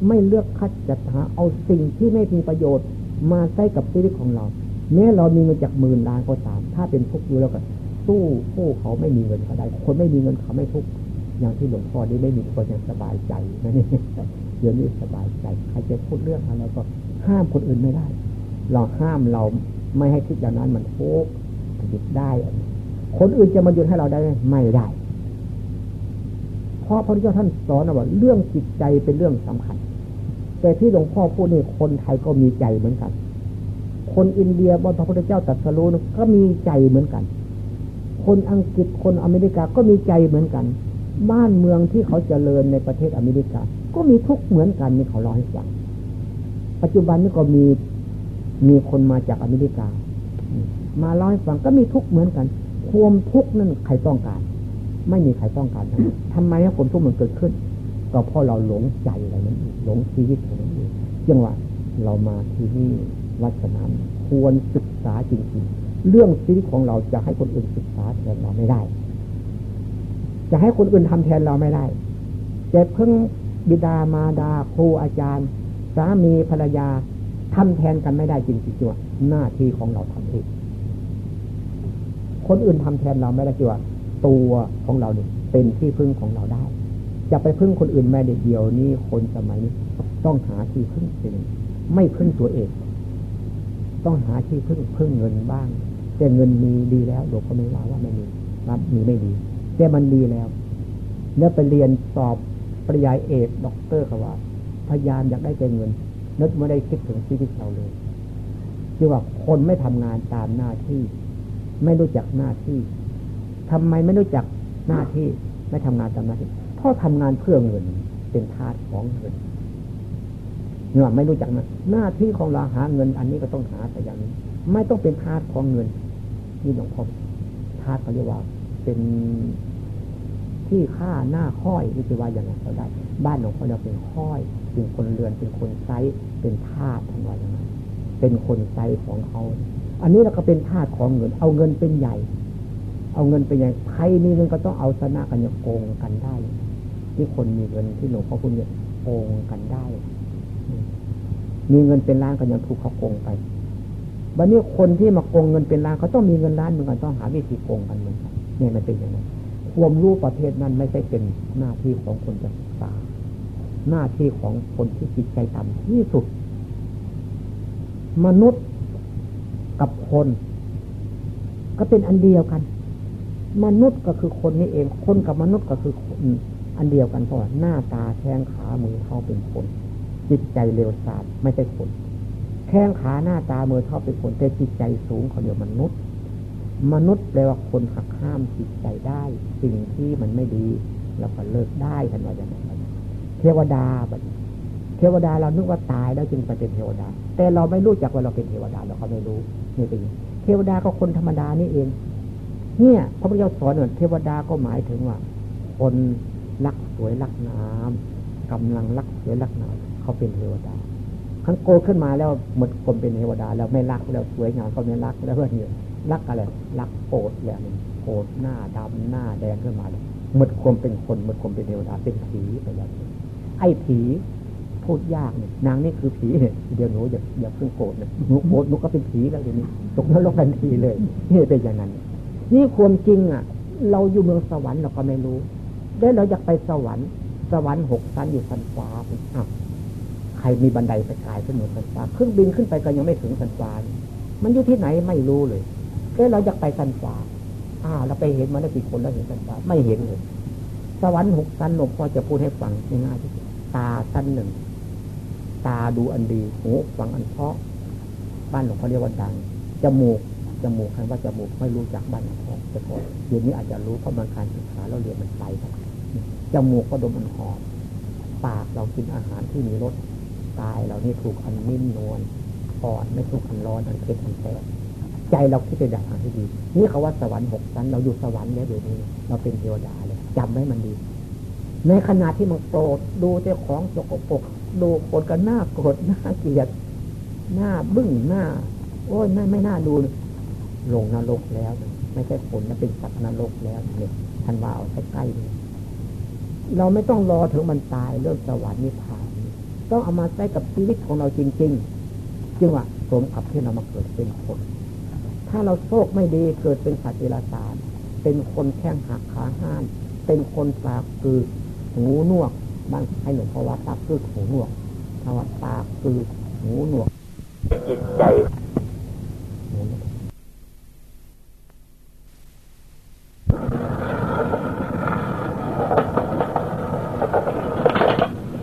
ไม่เลือกคัดจัดหาเอาสิ่งที่ไม่มีประโยชน์มาใช้กับชีวิตของเรา แม้เรามีเงินจากหมื่นล้านก็ตาม ถ้าเป็นทุกข์อยู่แล้วก็สู้ผู้เขาไม่มีเงินเขาได้ คนไม่มีเงินเขาไม่ทุกข์อย่างที่หลวงพ่อได้ไม่มีคนยังสบายใจนะนี่เดี๋ยวนี้สบายใจใครจะพูดเรื่องอะไรก็ห้ามคนอื่นไม่ได้ เราห้ามเราไม่ให้คิดอย่างนั้นมันทุกข์หยุดได้ คนอื่นจะมาหยุดให้เราได้ไม่ได้ เพราะพระพุทธเจ้าท่านสอนว่าเรื่องจิตใจเป็นเรื่องสำคัญ แต่ที่หลวงพ่อพูดนี่คนไทยก็มีใจเหมือนกัน คนอินเดียบนพระพุทธเจ้าตรัสรู้ก็มีใจเหมือนกัน คนอังกฤษคนอเมริกาก็มีใจเหมือนกัน บ้านเมืองที่เขาเจริญในประเทศอเมริกา ก็มีทุกเหมือนกันนี่เขาเล่าให้ฟังปัจจุบันนี้ก็มีมีคนมาจากอเมริกา มาเล่าให้ฟังก็มีทุกเหมือนกัน ความทุกนั่นใครต้องการ ไม่มีใครต้องการทำไมให้ความทุกข์มันเกิดขึ้น ก็เพราะเราหลงใจอะไรนั้นหลงชีวิตขอะไรนั้นจังหวะเรามาที่นี่วัดสนามควรศึกษาจริงๆ เรื่องชีวิตของเราจะให้คนอื่นศึกษาแทนเราไม่ได้ จะให้คนอื่นทำแทนเราไม่ได้จะเพิ่งบิดามารดาครูอาจารย์ สามีภรรยาทำแทนกันไม่ได้จริงจริงว่าหน้าที่ของเราทำเองคนอื่นทำแทนเราไม่ได้จริงว่า ตัวของเราเนี่ยเป็นที่พึ่งของเราได้ จะไปพึ่งคนอื่นไม่ได้เดียวนี้คนสมัยนี้ต้องหาที่พึ่งเองไม่พึ่งตัวเอง ต้องหาที่พึ่งพึ่งเงินบ้าง แต่เงินมีดีแล้วหลวงพ่อไม่ว่าว่าไม่มีรับมีไม่ดี แต่มันดีแล้วแล้วไปเรียนสอบปริยายเอกด็อกเตอร์เขาว่า พยายามอยากได้แต่เงินนึกไม่ได้คิดถึงชีวิตเราเลยคือว่าคนไม่ทำงานตามหน้าที่ ไม่รู้จักหน้าที่ ทำไมไม่รู้จักหน้าที่ไม่ทำงานตามหน้าที่เพราะทำงานเพื่อเงินเป็นทาสของเงินเนี่ยไม่รู้จักนะหน้าที่ของเราหาเงิน อันนี้ก็ต้องหาแต่อย่างนี้ ไม่ต้องเป็นทาสของเงินนี่หลวงพ่อธาตุเขาเรียกว่า เป็นที่ฆ่าหน้าห้อยนี่จะว่าอย่างไรเขาได้ บ้านหลวงพ่อเราเป็นห้อยเป็นคนเรือนเป็นคนไซเป็นธาตุทั้งว่าอย่างไรเป็นคนไซของเขา อันนี้เราก็เป็นธาตุของเงิน เอาเงินเป็นใหญ่ เอาเงินเป็นใหญ่ใครมีเงินก็ต้องเอาชนะกันอย่างโกงกันได้ ที่คนมีเงินที่หลวงพ่อคุณเนี่ยโกงกันได้ มีเงินเป็นล้านก็ยังถูกเขาโกงไปบัดนี้คนที่มาโกงเงินเป็นล้านเขาต้องมีเงินล้านเหมือนกันต้องหาวิธีโกงกันเหมือนกันเนี่ยมันเป็นอย่างนั้นความรู้ประเภทนั้นไม่ใช่เป็นหน้าที่ของคนจะศึกษา หน้าที่ของคนที่จิตใจต่ำที่สุด มนุษย์กับคน ก็เป็นอันเดียวกัน มนุษย์ก็คือคนนี่เอง คนกับมนุษย์ก็คือคนอันเดียวกันเพราะหน้าตาแข้งขามือเขาเป็นคน จิตใจเร็วสาดไม่ใช่คน แข้งขาหน้าตามือเท่าเป็นคนแต่จิตใจสูงเขาเดียวมนุษย์ มนุษย์แปลว่าคนหักห้ามจิตใจได้ สิ่งที่มันไม่ดีเราก็เลิกได้ทันว่าอย่างไรเทวดาแบบเทวดาเรานึกว่าตายแล้วจึงไปเป็นเทวดา แต่เราไม่รู้จักว่าเราเป็นเทวดาเราก็ไม่รู้นี่เป็นเทวดาก็คนธรรมดานี่เอง เนี่ยพระพุทธเจ้าสอนเนี่ยเทวดาก็หมายถึงว่า คนรักสวยรักงามกำลังรักสวยรักงามเขาเป็นเทวดาขันโกขึ้นมาแล้วหมดคนเป็นเทวดา แล้วไม่รักแล้วสวยงามก็ไม่รักแล้วเพื่อนเนี่ยรักอะไรรักโกรธแล้วนี่โกรธหน้าดำหน้าแดงขึ้นมาเลยหมดความเป็นคนหมดความเป็นเทวดาเป็นผีไปแล้วไอ้ผีพูดยากเนี่ยนางนี่คือผีเนี่ยเดี๋ยวหนูอย่าอย่าเพิ่งโกรธนะหนูโกรธหนูก็เป็นผีแล้วทีนี้ตกนรกทันทีเลยนี่เป็นอย่างนั้น นี่ความจริงอะ เราอยู่เมืองสวรรค์เราก็ไม่รู้ ได้เราอยากไปสวรรค์ สวรรค์หกชั้นอยู่ชั้นฟ้าอ้าวใครมีบันไดไปกายขึ้นเหนือสันฟ้าเครื่องบินขึ้นไปก็ยังไม่ถึงสันฟ้ามันอยู่ที่ไหนไม่รู้เลยแค่เราอยากไปสันฟ้าอ่าเราไปเห็นมาได้กี่คนแล้วเห็นกันตาไม่เห็นเลย สวรรค์หกชั้นหลวงพ่อจะพูดให้ฟังง่ายๆตาชั้นหนึ่งตาดูอันดีหูฟังอันเพาะบ้านหลวงพ่อเรียกว่าดังจมูก จมูกใครว่าจมูกไม่รู้จักบ้านหลวงแต่ก่อนเดี๋ยวนี้อาจจะรู้เพราะมันการศึกษาเราเรียนมันไปครับจมูกก็ดมมันหอมปากเรากินอาหารที่มีรสกายเรานี่ถูกอันนิ่มนวลอ่อนไม่ถูกอันร้อนอันเค็มอันแสบใจเราคิดจะอยากทางที่ดี นี่เขาว่าสวรรค์หกชั้น เราอยู่สวรรค์แล้วเดี๋ยวนี้เราเป็นเทวดาเลยจำไว้มันดี ในขณะที่มันโกรธดูเจ้าของจกปกดูคนกันหน้าโกรธหน้าเกลียดหน้าบึ้งหน้า โอ้ยไม่ไม่น่าดู ลงนรกแล้ว ไม่ใช่คนนะเป็นสัตว์นรกแล้วเนี่ยท่านว่าเอาใกล้ๆเลยเราไม่ต้องรอถึงมันตายเรื่องสวรรค์นิพพาน ต้องเอามาใช้กับชีวิตของเราจริง ๆ จึงว่าสมกับที่เรามาเกิดเป็นคน ถ้าเราโชคไม่ดีเกิดเป็นสัตว์เดรัจฉานเป็นคนแข้งหักขาห้าน เป็นคนปากคือหูหนวกบางให้หลวงพ่อว่าปากคือหูหนวกถ้าว่าปากคือหูหนวกจิตใจ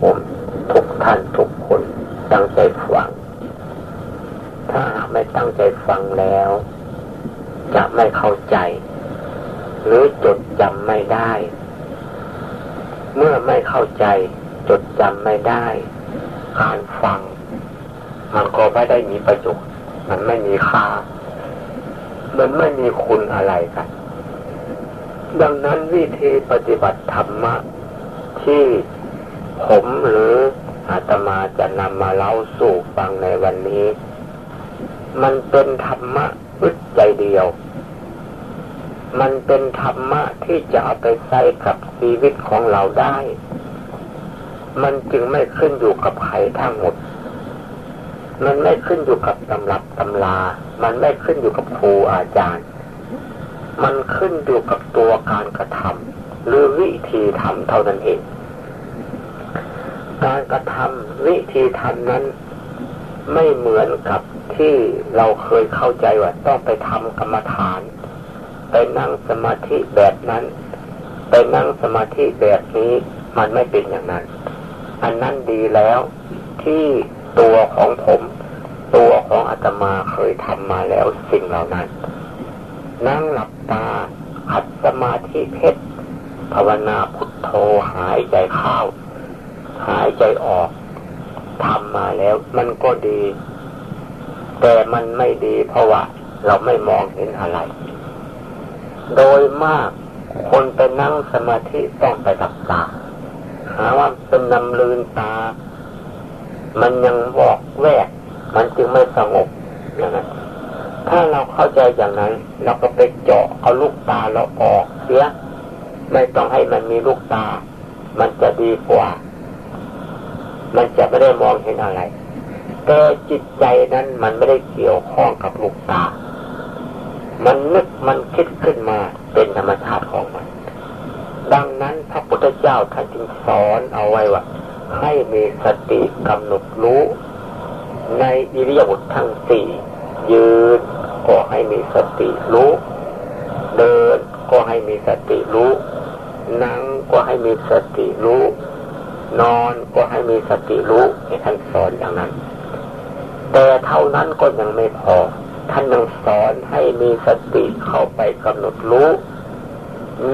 ผมทุกท่านทุกคนตั้งใจฟัง ถ้าไม่ตั้งใจฟังแล้ว จะไม่เข้าใจ หรือจดจำไม่ได้ เมื่อไม่เข้าใจจดจำไม่ได้ การฟัง มันก็ไม่ได้มีประโยชน์ มันไม่มีค่า มันไม่มีคุณอะไรกัน ดังนั้นวิธีปฏิบัติธรรมะ ที่ผมหรืออาตมาจะนำมาเล่าสู่ฟังในวันนี้ มันเป็นธรรมะอึดใจเดียว มันเป็นธรรมะที่จะเอาไปใช้กับชีวิตของเราได้ มันจึงไม่ขึ้นอยู่กับใครทั้งหมด มันไม่ขึ้นอยู่กับตำรับตำลา มันไม่ขึ้นอยู่กับครูอาจารย์ มันขึ้นอยู่กับตัวการกระทำหรือวิธีทำเท่านั้นเอง การกระทำวิธีทำนั้นไม่เหมือนกับที่เราเคยเข้าใจว่าต้องไปทำกรรมฐาน ไปนั่งสมาธิแบบนั้น ไปนั่งสมาธิแบบนี้มันไม่เป็นอย่างนั้น อันนั้นดีแล้วที่ตัวของผม ตัวของอาตมาเคยทำมาแล้วสิ่งเหล่านั้น นั่งหลับตาหัดสมาธิเพชรภาวนาพุทโธหายใจเข้าหายใจออกทำมาแล้ว มันก็ดี แต่มันไม่ดีเพราะว่า เราไม่มองเห็นอะไร โดยมากคนไปนั่งสมาธิต้องไปหลับตาหาว่าเป็นนำลืนตา มันยังบอกแวก มันจึงไม่สงบอย่างนั้น ถ้าเราเข้าใจอย่างนั้น เราก็ไปเจาะเอาลูกตาเราออกเสียไม่ต้องให้มันมีลูกตา มันจะดีกว่า มันจะไม่ได้มองเห็นอะไรแต่จิตใจนั้นมันไม่ได้เกี่ยวข้องกับลูกตา มันนึกมันคิดขึ้นมาเป็นธรรมชาติของมัน ดังนั้นพระพุทธเจ้าท่านจึงสอนเอาไว้ว่า ให้มีสติกำหนดรู้ ในอิริยาบถทั้งสี่ยืน มีสติรู้ เดินก็ให้มีสติรู้ นั่งก็ให้มีสติรู้ นอนก็ให้มีสติรู้ท่านสอนอย่างนั้น แต่เท่านั้นก็ยังไม่พอ ท่านยังสอนให้มีสติเข้าไปกำหนดรู้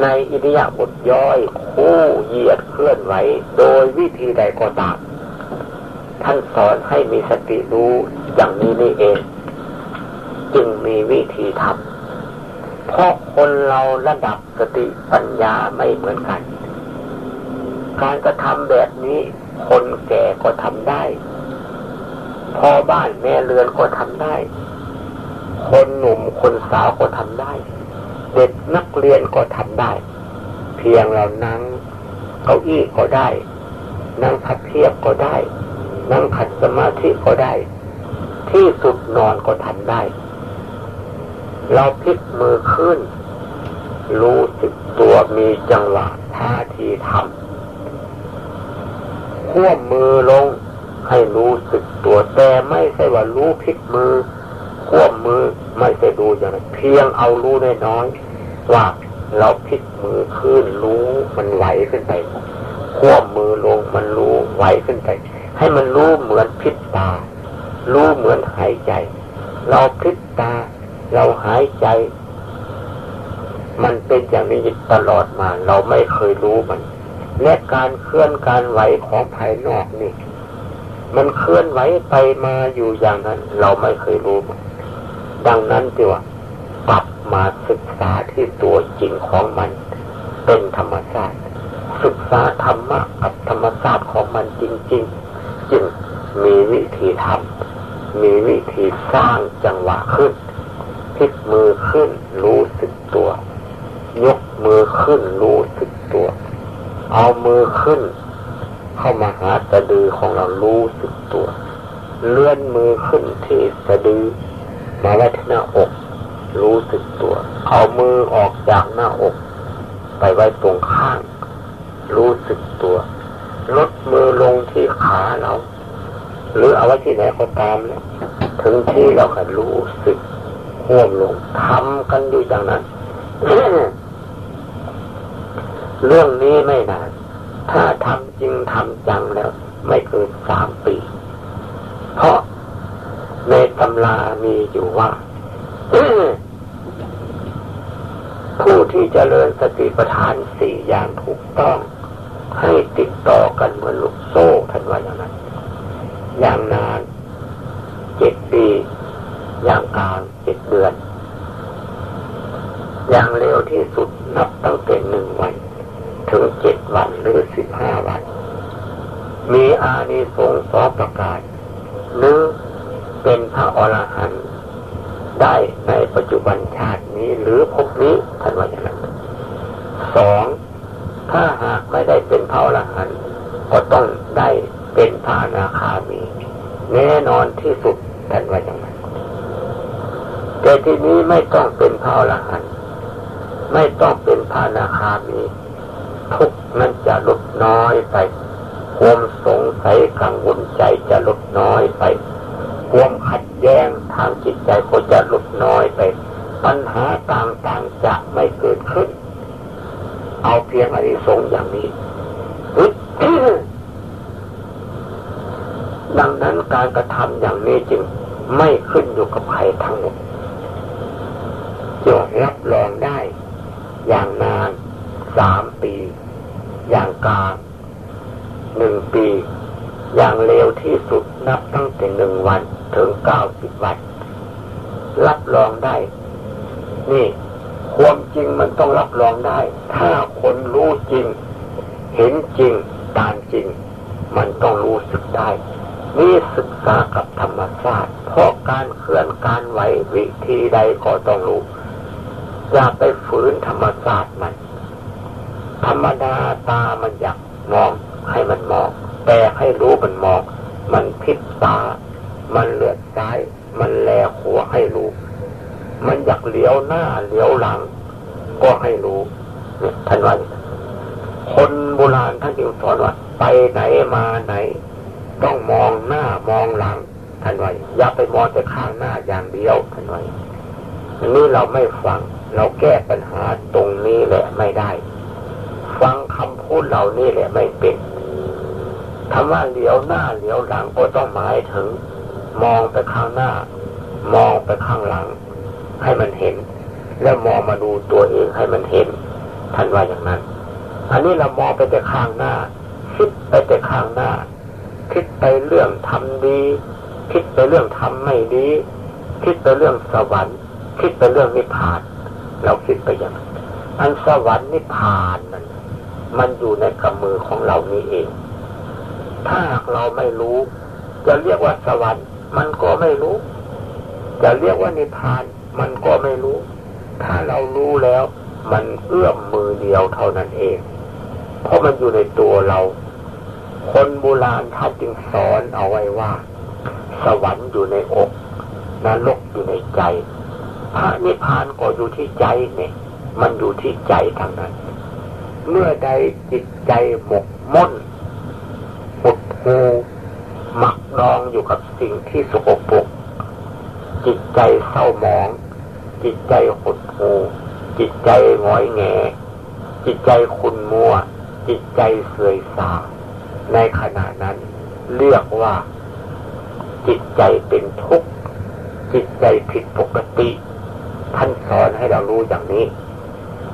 ในอิริยาบถย่อยคู่เหยียดเคลื่อนไหวโดยวิธีใดก็ตามท่านสอนให้มีสติรู้อย่างนี้นี่เอง จึงมีวิธีทำเพราะคนเราระดับสติปัญญาไม่เหมือนกัน การกระทำแบบนี้คนแก่ก็ทำได้พ่อบ้านแม่เรือนก็ทำได้ คนหนุ่มคนสาวก็ทำได้ เด็กนักเรียนก็ทำได้ เพียงเรานั่งเก้าอี้ก็ได้ นั่งขัดเทียบก็ได้ นั่งขัดสมาธิก็ได้ ที่สุดนอนก็ทำได้ เราพลิกมือขึ้น รู้สึกตัวมีจังหวะท่าทีทำขั้วมือลงให้รู้สึกตัวแต่ไม่ใช่ว่ารู้พลิกมือขั้วมือไม่ใช่ดูอย่างนั้นเพียงเอารู้น้อยว่าเราพลิกมือขึ้นรู้มันไหวขึ้นไปควมือลงมันรู้ไหวขึ้นไป ให้มันรู้เหมือนพิษตา รู้เหมือนหายใจ เราพิษตา เราหายใจ มันเป็นอย่างนี้ตลอดมา เราไม่เคยรู้มัน และการเคลื่อนการไหวของภายนอกนี่ มันเคลื่อนไหวไปมาอยู่อย่างนั้น เราไม่เคยรู้มันดังนั้นจีว่าปรับมาศึกษาที่ตัวจริงของมัน เป็นธรรมชาติ ศึกษาธรรมะกับธรรมชาติของมันจริง ๆ จึงมีวิธีทำมีวิธีสร้างจังหวะขึ้น พลิกมือขึ้นรู้สึกตัว ยกมือขึ้นรู้สึกตัว เอามือขึ้น เข้ามาหาสะดือของเรารู้สึกตัว เลื่อนมือขึ้นที่สะดือ มาไว้ที่หน้าอก รู้สึกตัว เอามือออกจากหน้าอก ไปไว้ตรงข้าง รู้สึกตัว ลดมือลงที่ขาเรา หรือเอาไว้ที่ไหนก็ตามแล้วถึงที่เราก็รู้สึก ห่วมลงทำกันอยู่อย่างนั้น เรื่องนี้ไม่นาน ถ้าทำจริงทำจังแล้ว ไม่เกินสามปี เพราะในตำรามีอยู่ว่าผู้ที่จเจริญสติปัฏฐานสี่อย่างถูกต้อง ให้ติดต่อกันเหมือนลูกโซ่ท่านว่าอย่างนั้น อย่างนานเจ็ดปี อย่างกลางเจ็ดเดือน อย่างเร็วที่สุดนับตั้งแต่หนึ่งวัน ถึงเจ็ดวันหรือสิบห้าวัน มีอานิสงส์สองประการหนึ่งเป็นพระอรหันต์ได้ในปัจจุบันชาตินี้หรือภพนี้ท่านว่าอย่างนั้นสองถ้าหากไม่ได้เป็นพระอรหันต์ก็ต้องได้เป็นพระนาคามี แน่นอนที่สุดท่านว่าอย่างนั้น แต่ที่นี้ไม่ต้องเป็นพระอรหันต์ไม่ต้องเป็นพระนาคามี ทุกนั้นจะลดน้อยไปความสงสัยกังวลใจจะลดน้อยไปความขัดแย้งทางจิตใจก็จะลดน้อยไป ปัญหาต่างๆจะไม่เกิดขึ้น เอาเพียงอริสงอย่างนี้ดังนั้นการกระทำอย่างนี้จึงไม่ขึ้นอยู่กับใครทั้งหมด จะรับรองได้ อย่างนานสามปี อย่างกลางหนึ่งปี อย่างเร็วที่สุดนับตั้งแต่หนึ่งวันถึงเก้าสิบวัน รับรองได้ นี่ ความจริงมันต้องรับรองได้ ถ้าคนรู้จริง เห็นจริงตามจริง มันต้องรู้สึกได้นี่ศึกษากับธรรมชาติเพราะการเคลื่อนการไหววิธีใดก็ต้องรู้ อย่าไปฝืนธรรมชาติมัน ธรรมดาตามันอยากมองให้มันมอง แต่ให้รู้มันมอง มันพิษตา มันเลือดซ้าย มันแลหัวให้รู้ มันอยากเลี้ยวหน้าเลี้ยวหลัง ก็ให้รู้ท่านว่าคนโบราณท่านจึงสอนว่าไปไหนมาไหน ต้องมองหน้ามองหลังท่านว่าอย่าไปมองแต่ข้างหน้าอย่างเดียวท่านว่าอันนี้เราไม่ฟัง เราแก้ปัญหาตรงนี้แหละไม่ได้ ฟังคำพูดเหล่านี้แหละไม่เป็นคำว่าเหลียวหน้าเหลียวหลังก็ต้องหมายถึง มองไปข้างหน้า มองไปข้างหลัง ให้มันเห็น แล้วมองมาดูตัวเองให้มันเห็น ท่านว่าอย่างนั้น อันนี้เรามองไปแต่ข้างหน้า คิดไปแต่ข้างหน้า คิดไปเรื่องทำดี คิดไปเรื่องทำไม่ดี คิดไปเรื่องสวรรค์ คิดไปเรื่องนิพพาน เราคิดไปอย่างนั้นอันสวรรค์นิพพานนั้นมันอยู่ในกำมือของเรานี่เอง ถ้าเราไม่รู้ จะเรียกว่าสวรรค์ มันก็ไม่รู้ จะเรียกว่านิพพาน มันก็ไม่รู้ ถ้าเรารู้แล้ว มันเอื้อมมือเดียวเท่านั้นเอง เพราะมันอยู่ในตัวเรา คนโบราณท่านจึงสอนเอาไว้ว่า สวรรค์อยู่ในอกนรกอยู่ในใจ พระนิพพานก็อยู่ที่ใจเนี่ย มันอยู่ที่ใจทางนั้น เมื่อใดจิตใจหมกมุ่นหดหูหมักดองอยู่กับสิ่งที่สกปรกจิตใจเศร้าหมอง จิตใจหดหูจิตใจงอยแงจิตใจคุณมัว จิตใจเสื่อยสาในขณะนั้น เรียกว่า จิตใจเป็นทุกข์ จิตใจผิดปกติ ท่านสอนให้เรารู้อย่างนี้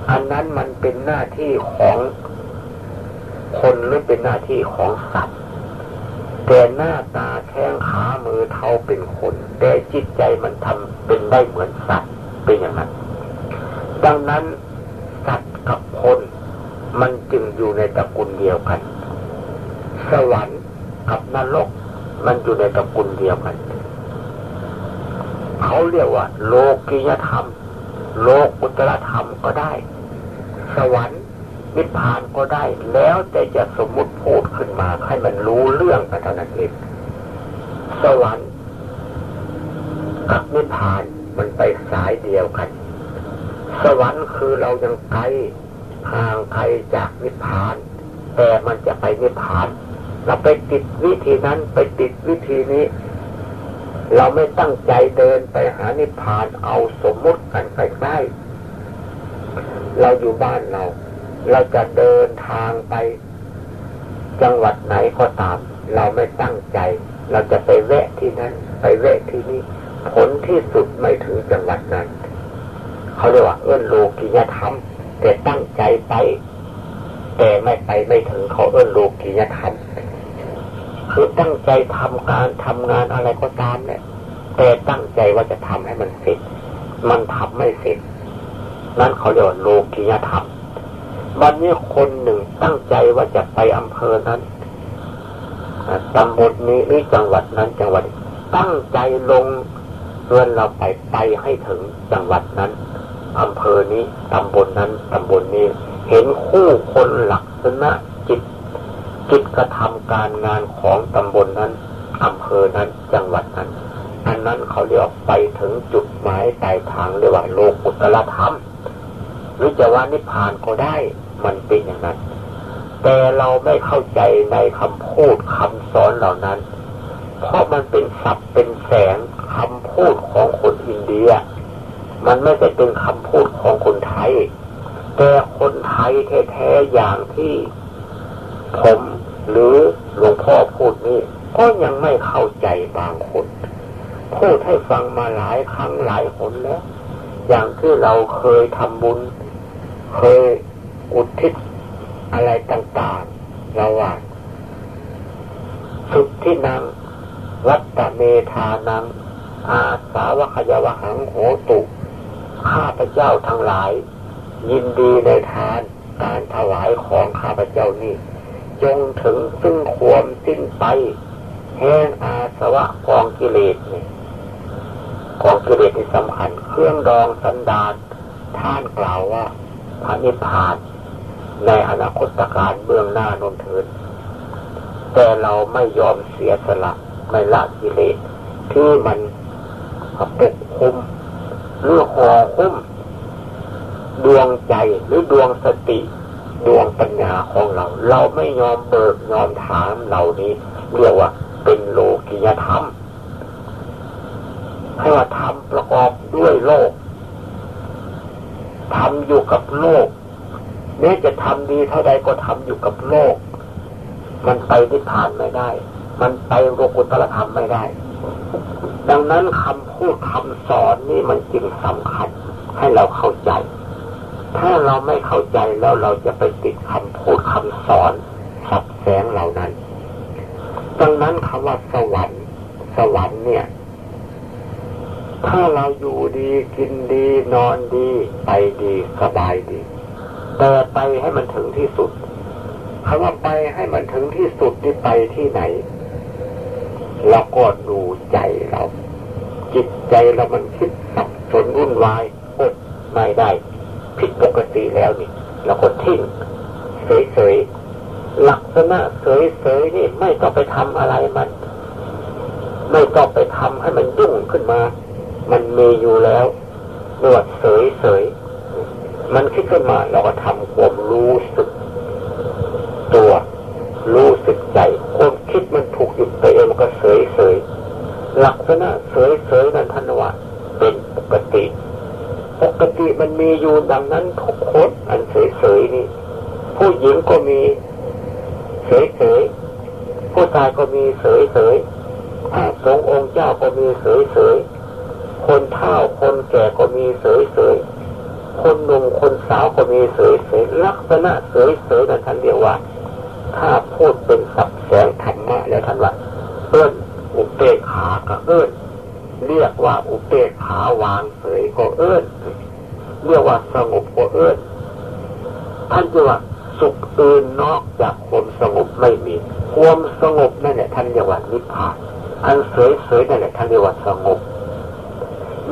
อันนั้นมันเป็นหน้าที่ของคนหรือเป็นหน้าที่ของสัตว์แต่หน้าตาแข้งขามือเท้าเป็นคน แต่จิตใจมันทำเป็นได้เหมือนสัตว์เป็นอย่างนั้น ดังนั้นสัตว์กับคนมันจึงอยู่ในตระกูลเดียวกัน สวรรค์กับนรกมันอยู่ในตระกูลเดียวกัน เขาเรียกว่า โลกิยธรรม โลกุตรธรรมก็ได้ สวรรค์นิพพานก็ได้ แล้วแต่จะสมมุติพูดขึ้นมาให้มันรู้เรื่องกันเท่านั้นเองสวรรค์กับนิพพานมันไปสายเดียวกัน สวรรค์คือเรายังไกลห่างไกลจากนิพพาน แต่มันจะไปนิพพาน เราไปติดวิธีนั้นไปติดวิธีนี้ เราไม่ตั้งใจเดินไปหานิพพานเอาสมมุติกันใกล้เราอยู่บ้านเรา เราจะเดินทางไป จังหวัดไหนก็ตาม เราไม่ตั้งใจ เราจะไปแวะที่นั้น ไปแวะที่นี้ผลที่สุดไม่ถึงจังหวัดนั้นเขาเรียกว่าเอื้อนโลกิยธรรม แต่ตั้งใจไป แต่ไม่ไปไม่ถึงเขาเอื้อนโลกิยธรรม คือตั้งใจทำการทำงานอะไรก็ตามเนี่ยแต่ตั้งใจว่าจะทำให้มันเสร็จ มันทำไม่เสร็จ นั่นเขาเรียกว่าโลกิยธรรมวันนี้คนหนึ่งตั้งใจว่าจะไปอำเภอนั้นตำบลนี้หรือจังหวัดนั้นจังหวัด ตั้งใจลงเงินเราไปไปให้ถึงจังหวัดนั้นอำเภอนี้ตำบลนั้นตำบลนี้ เห็นคู่คนหลักษณะจิต จิตกระทำการงานของตำบลนั้นอำเภอนั้นจังหวัดนั้น อันนั้นเขาเรียกไปถึงจุดหมายปลายทางเรียกว่าโลกุตละธรรมหรือจะว่านิพพานก็ได้มันเป็นอย่างนั้น แต่เราไม่เข้าใจในคำพูดคำสอนเหล่านั้น เพราะมันเป็นศัพท์เป็นแสงคำพูดของคนอินเดีย มันไม่ได้เป็นคำพูดของคนไทย แต่คนไทยแท้ๆอย่างที่ผม หรือหลวงพ่อพูดนี่ก็ยังไม่เข้าใจบางคนพูดให้ฟังมาหลายครั้งหลายคนแล้ว อย่างที่เราเคยทำบุญ เคยอุทิศอะไรต่างๆระหว่างสุดที่นังวัตตเมธานังอาสาวขยวหังโหตุข้าพเจ้าทั้งหลาย ยินดีในทานการถวายของข้าพเจ้านี้ จงถึงซึ่งความสิ้นไปแห่งอาสวะกองกิเลสนี่กองกิเลสที่สำคัญเครื่องดองสันดานท่านกล่าวว่าพระนิพพานในอนาคตการเบื้องหน้านนเทินแต่เราไม่ยอมเสียสละไม่ละกิเลสที่มันปกคุมหรือห่อคุ้มดวงใจหรือดวงสติ ดวงปัญญาของเรา เราไม่ยอมเบิกยอมถามเหล่านี้เรียกว่าเป็นโลกิยธรรมให้ว่าทำประกอบด้วยโลกทำอยู่กับโลกแม้จะทำดีเท่าใดก็ทำอยู่กับโลก มันไปนิพพานไม่ได้ มันไปโลกุตละธรรมไม่ได้ ดังนั้นคำพูดคำสอนนี่มันจึงสำคัญให้เราเข้าใจ ถ้าเราไม่เข้าใจแล้วเราจะไปติดคำพูดคำสอนสับแสงเหล่านั้น ดังนั้นคำว่าสวรรค์ สวรรค์เนี่ย ถ้าเราอยู่ดีกินดีนอนดี ไปดีสบายดี แต่ไปให้มันถึงที่สุดคำว่าไปให้มันถึงที่สุดที่ไปที่ไหนเราก็ดูใจเรา จิตใจเรามันคิดสับสนวุ่นวายอดไม่ได้ ผิดปกติแล้วนี่เราก็ทิ้งเฉยๆลักษณะเฉยๆนี่ไม่ต้องไปทำอะไรมัน ไม่ต้องไปทำให้มันยุ่งขึ้นมา มันมีอยู่แล้วเรียกว่าเฉยๆมันคิดขึ้นมาเราก็ทำความรู้สึก ตัวรู้สึกใจความคิดมันถูกหยุดไปเองมันก็เสยเสยลักษณะเสยเสยนั้นท่าน ปกติมันมีอยู่ดังนั้นทุกคนอันเฉยๆนี่ ผู้หญิงก็มีเฉยๆผู้ชายก็มีเฉยๆสงองค์เจ้าก็มีเฉยๆคนเฒ่าคนแก่ก็มีเฉยๆคนหนุ่มคนสาวก็มีเฉยๆลักษณะเฉยๆนั่นท่านเรียกว่า ถ้าพูดเป็นสับแสงธรรมะแล้วท่านว่าเอื้อนอุเบกขาก็เอื้น เรียกว่าอุเบกขาวางเฉยก็เอื้นเรียกว่าสงบก็เอื้นท่านจะว่าสุขอื่นนอกจากความสงบไม่มี ความสงบนั่นแหละท่านเรียกว่านิพพาน อันเฉยๆนั่นแหละท่านเรียกว่าสงบ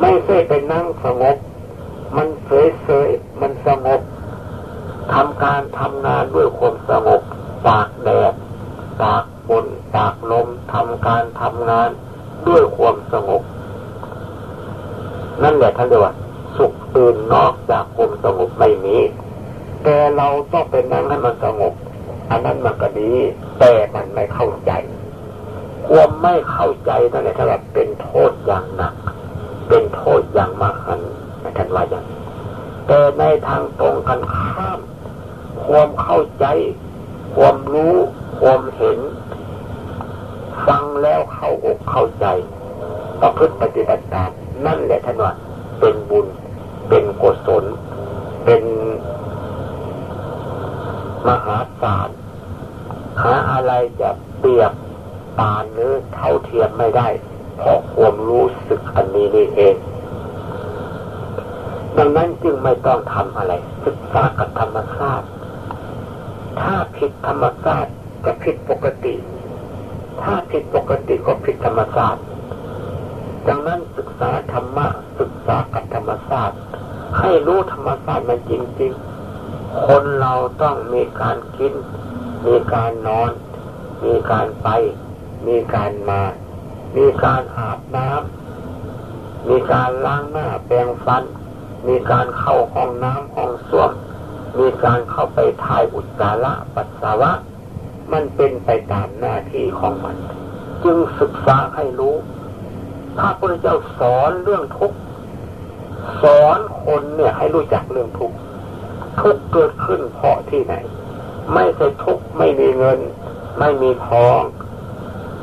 ไม่ใช่ไปนั่งสงบ มันเฉยๆมันสงบทำการทำงานด้วยความสงบตากแดดตากฝนตากลมทำการทำงานด้วยความสงบ นั่นแหละท่านเรียกว่า สุขตื่นนอกจากความสงบไม่มีแต่เราต้องเป็นนั่งให้มันสงบ อันนั้นมันก็ดี แต่มันไม่เข้าใจ ความไม่เข้าใจนั่นแหละท่านเป็นโทษอย่างหนัก เป็นโทษอย่างมหันท่านว่าอย่างแต่ในทางตรงกันข้าม ความเข้าใจ ความรู้ ความเห็น ฟังแล้วเข้าอกเข้าใจประพฤติปฏิบัติตาม นั่นแหละท่านว่าเป็นบุญ เป็นกุศล เป็นมหาศาลหาอะไรจะเปรียบปานหรือเท่าเทียมไม่ได้ เพราะความรู้สึกอันนี้นี่เอง ดังนั้นจึงไม่ต้องทำอะไร ศึกษากับธรรมชาติ ถ้าผิดธรรมชาติก็ผิดปกติ ถ้าผิดปกติก็ผิดธรรมชาติ ดังนั้นศึกษาธรรมะศึกษากับธรรมชาสติให้รู้ธรรมชาสติมันจริง ๆ คนเราต้องมีการกิน มีการนอน มีการไป มีการมา มีการอาบน้ำมีการล้างหน้าแปรงฟัน มีการเข้าห้องน้ำห้องส้วม มีการเข้าไปถ่ายอุจจาระปัสสาวะ มันเป็นไปตามหน้าที่ของมัน จึงศึกษาให้รู้ พระพุทธเจ้าสอนเรื่องทุกข์สอนคนเนี่ยให้รู้จักเรื่องทุกข์ทุกเกิดขึ้นเพราะที่ไหน ไม่ใช่ทุกไม่มีเงิน ไม่มีทอง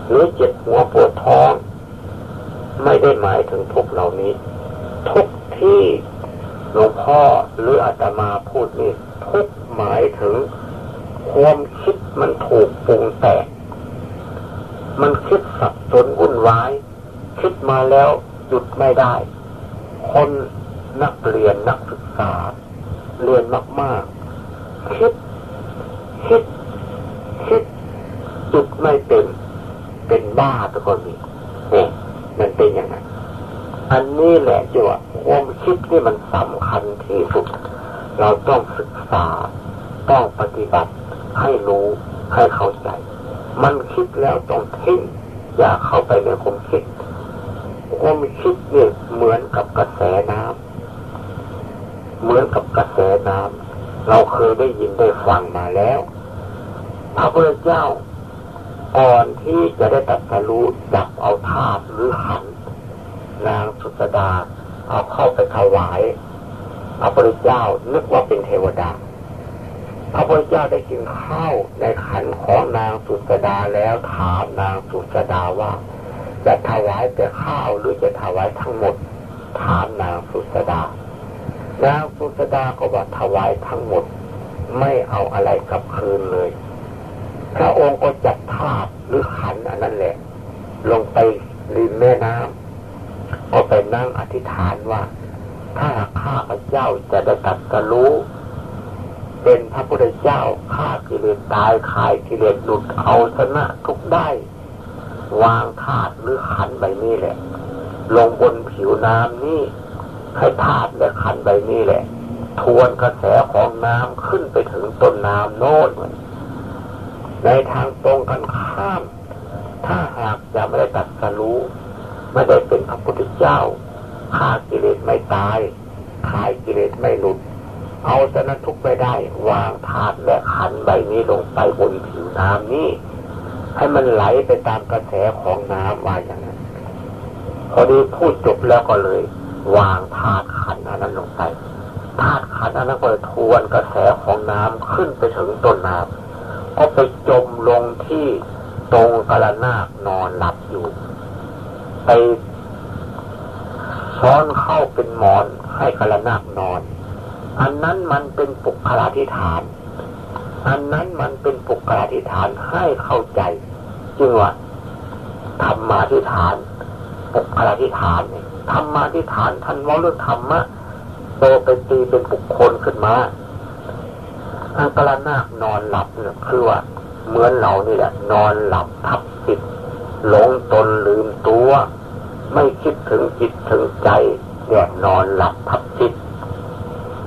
หรือเจ็บหัวปวดท้อง ไม่ได้หมายถึงทุกเหล่านี้ ทุกที่หลวงพ่อหรืออาตมาพูดนี่ทุกหมายถึง ความคิดมันถูกปรุงแต่งมันคิดสับสนวุ่นวาย มาแล้วหยุดไม่ได้ คนนักเรียนนักศึกษา เรียนมากๆคิดคิดคิดจุดไม่เป็นเป็นบ้าตัวคนนี้เนี่ยมันเป็นอย่างนั้นอันนี้แหละจีว่าความคิดนี่มันสำคัญที่สุด เราต้องศึกษา ต้องปฏิบัติ ให้รู้ให้เข้าใจ มันคิดแล้วต้องทิ้งอย่าเข้าไปในความคิด ความคิดเนี่ยเหมือนกับกระแสน้ำเหมือนกับกระแสน้ำเราเคยได้ยินได้ฟังมาแล้วพระพุทธเจ้าก่อนที่จะได้ตัดสรู้จับเอาธาตุหรือหันนางสุสดา เอาเข้าไปถวายพระพุทธเจ้านึกว่าเป็นเทวดาพระพุทธเจ้าได้กินข้าวในขันของนางสุสดาแล้วถามนางสุสดาว่า จะถวายแต่ข้าวหรือจะถวายทั้งหมด ถามนางสุสดาแล้วพุทธดาก็ว่าถวายทั้งหมด ไม่เอาอะไรกลับคืนเลย พระองค์ก็จัดธาตุหรือขันอันนั้นแหละ ลงไปริมแม่น้ำก็ไปนั่งอธิษฐานว่า ถ้าข้าพระเจ้าจะได้ตัดกรู้ เป็นพระพุทธเจ้าฆ่ากิเลสตายขายกิเลสหลุดเอาชนะทุกได้ วางธาตุหรือขันใบนี้แหละ ลงบนผิวน้ำนี่ให้ธาตุและขันใบนี้แหละ ทวนกระแสของน้ำขึ้นไปถึงต้นน้ำโน้นในทางตรงกันข้าม ถ้าหากจะไม่ได้ตัดสรู้ไม่ได้เป็นพระพุทธเจ้าฆ่ากิเลสไม่ตายขายกิเลสไม่หลุด เอาสนั้นทุกไปได้ วางธาตุและขันใบนี้ลงไปบนผิวน้ำนี้ ให้มันไหลไปตามกระแสของน้ำว่าอย่างนั้น พอดีพูดจบแล้วก็เลย วางธาตุขันอันนั้นลงไปธาตุขันอันนั้นก็ทวนกระแสของน้ำขึ้นไปถึงต้นน้ำก็ไปจมลงที่ตรงกระนาคนอนหลับอยู่ ไปซ้อนเข้าเป็นหมอนให้กระนาคนอน อันนั้นมันเป็นปุกคลาธิฐาน อันนั้นมันเป็นปุคลาธิฐานให้เข้าใจจึงว่าธรรมาธิฐานปุคลาธิฐานนี่ธรรมาธิฐานท่านว่าเรื่องธรรมะโตไปตีเป็นบุคคลขึ้นมาอันกรนาคนอนหลับเนี่ยคือว่าเหมือนเรานี่แหละ นอนหลับทับจิตหลงตนลืมตัว ไม่คิดถึงจิตถึงใจเนี่นอนหลับทับจิต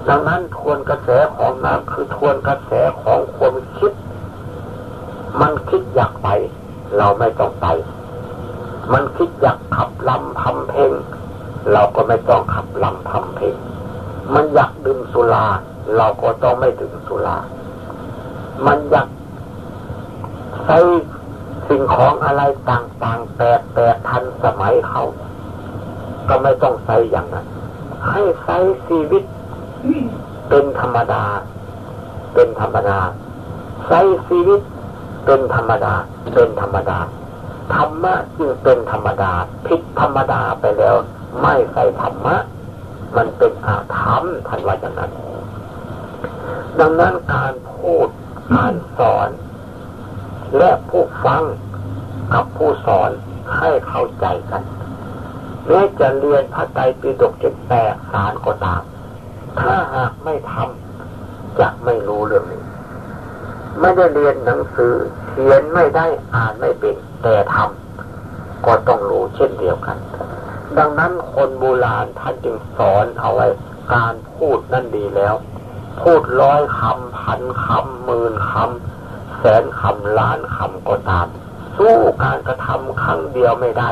ดังนั้นทวนกระแสของน้ำคือทวนกระแสของความคิด มันคิดอยากไป เราไม่ต้องไป มันคิดอยากขับลำทำเพลงเราก็ไม่ต้องขับลำทำเพลงมันอยากดื่มสุราเราก็ต้องไม่ดื่มสุรา มันอยากใช้สิ่งของอะไรต่างๆแปลกแปลกทันสมัยเขา ก็ไม่ต้องใช้อย่างนั้น ให้ใช้ชีวิต เป็นธรรมดา เป็นธรรมดาใช้ชีวิตเป็นธรรมดา เป็นธรรมดาธรรมะจึงเป็นธรรมดาผิดธรรมดาไปแล้ว ไม่ใช่ธรรมะ มันเป็นอาธรรมทันว่าอย่างนั้น ดังนั้นการพูดการสอน และผู้ฟังกับผู้สอนให้เข้าใจกันแม้จะเรียนพระไตรปิฎกเจ็ดแปดสารก็ตาม ถ้าหากไม่ทำจะไม่รู้เรื่องนี้ ไม่ได้เรียนหนังสือเขียนไม่ได้อ่านไม่เป็นแต่ทำก็ต้องรู้เช่นเดียวกัน ดังนั้นคนโบราณท่านจึงสอนเอาไว้การพูดนั่นดีแล้ว พูดร้อยคำพันคำหมื่นคำแสนคำล้านคำก็ตาม สู้การกระทำครั้งเดียวไม่ได้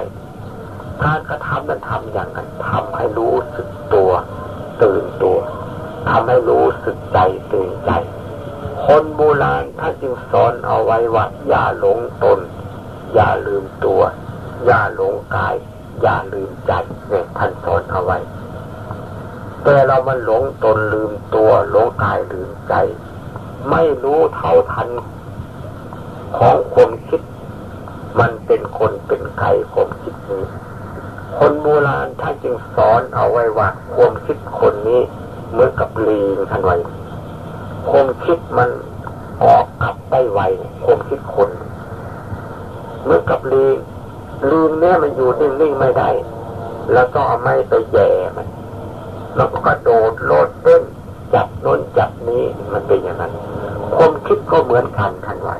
การกระทำนั้นทำอย่างนั้นทำให้รู้สึกตัว ตื่นตัวทำให้รู้สึกใจตื่นใจ คนโบราณท่านจึงสอนเอาไว้ว่าอย่าหลงตน อย่าลืมตัว อย่าหลงกาย อย่าลืมใจเนี่ยท่านสอนเอาไว้ แต่เรามันหลงตนลืมตัวหลงกายลืมใจ ไม่รู้เท่าทันของความคิด มันเป็นคนเป็นไก่ความคิดนี้ คนโบราณท่านจึงสอนเอาไว้ว่าความคิดคนนี้เหมือนกับลีงท่านไว้ความคิดมันออกกลับได้ไวความคิดคนเหมือนกับลีงลีงเนี่ยมันอยู่นิ่งๆไม่ได้ แล้วก็เอาไม้ไปแย่มันแล้วก็กระโดดโลดเต้นจับโน้นจับนี้มันเป็นอย่างนั้นความคิดก็เหมือนกันท่านไว้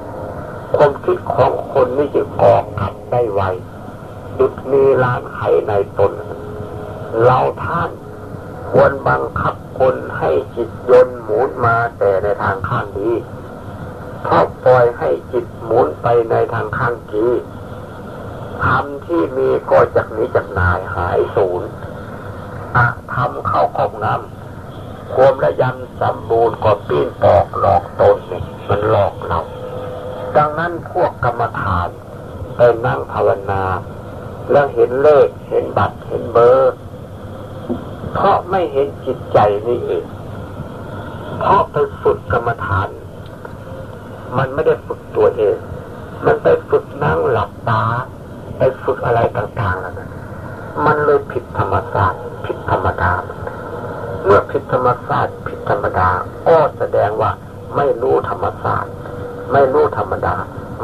ความคิดของคนนี่จะออกกลับได้ไว ดุดมีร้านไข่ในตน เราท่านควรบังคับคนให้จิตยนหมุนมาแต่ในทางข้างดีเพราะปล่อยให้จิตหมุนไปในทางข้างกีทำที่มีก็จากนี้จากนายหายสูญอะทำเข้าของน้ำความระยำสมบูรณ์ก็ปีนปอกหลอกตนเนี่ยมันหลอกเรา ดังนั้นพวกกรรมฐานไปนั่งภาวนา แล้วเห็นเลข เห็นบัตร เห็นเบอร์ เพราะไม่เห็นจิตใจนี่เอง เพราะไปฝึกกรรมฐาน มันไม่ได้ฝึกตัวเอง มันไปฝึกนั่งหลับตา ไปฝึกอะไรต่างๆแล้วนะมันเลยผิดธรรมศาสตร์ ผิดธรรมดา เมื่อผิดธรรมศาสตร์ ผิดธรรมดาก็แสดงว่าไม่รู้ธรรมศาสตร์ ไม่รู้ธรรมดา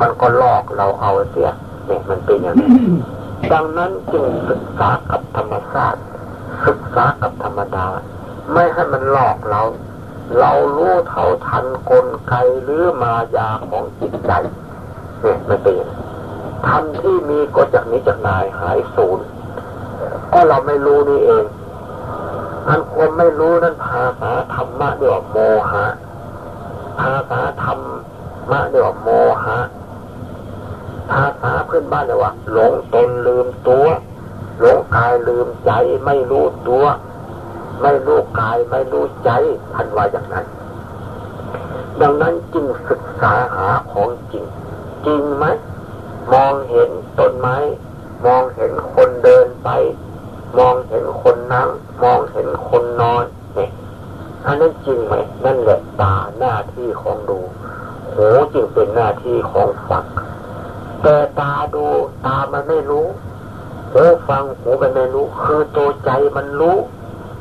มันก็ลอกเราเอาเสียเนี่ยมันเป็นอย่างนี้ ดังนั้นจึงศึกษากับธรรมศาสตร์ศึกษากับธรรมดา ไม่ให้มันหลอกเรา เรารู้เท่าทันกลไกหรือมายาของจิตใจเนี่ยไม่เป็นทำที่มีก็จากนี้จากนายหายสูญก็เราไม่รู้นี่เองอันความไม่รู้นั้นภาษาธรรมะเรียกว่าโมหะภาษาธรรมะเรียกว่าโมหะ ภาษาเพื่อนบ้านเรียว่า หลงตนลืมตัว หลงกายลืมใจไม่รู้ตัว ไม่รู้กายไม่รู้ใจทันว่าอย่างนั้น ดังนั้นจึงศึกษาหาของจริง จริงไหมมองเห็นต้นไม้ มองเห็นคนเดินไป มองเห็นคนนั่งมองเห็นคนนอนเนี่ยอันนั้นจริงไหมนั่นแหละตาหน้าที่ของดูหูจึงเป็นหน้าที่ของฟัง แต่ตาดูตามันไม่รู้หูฟังหูมันไม่รู้ คือตัวใจมันรู้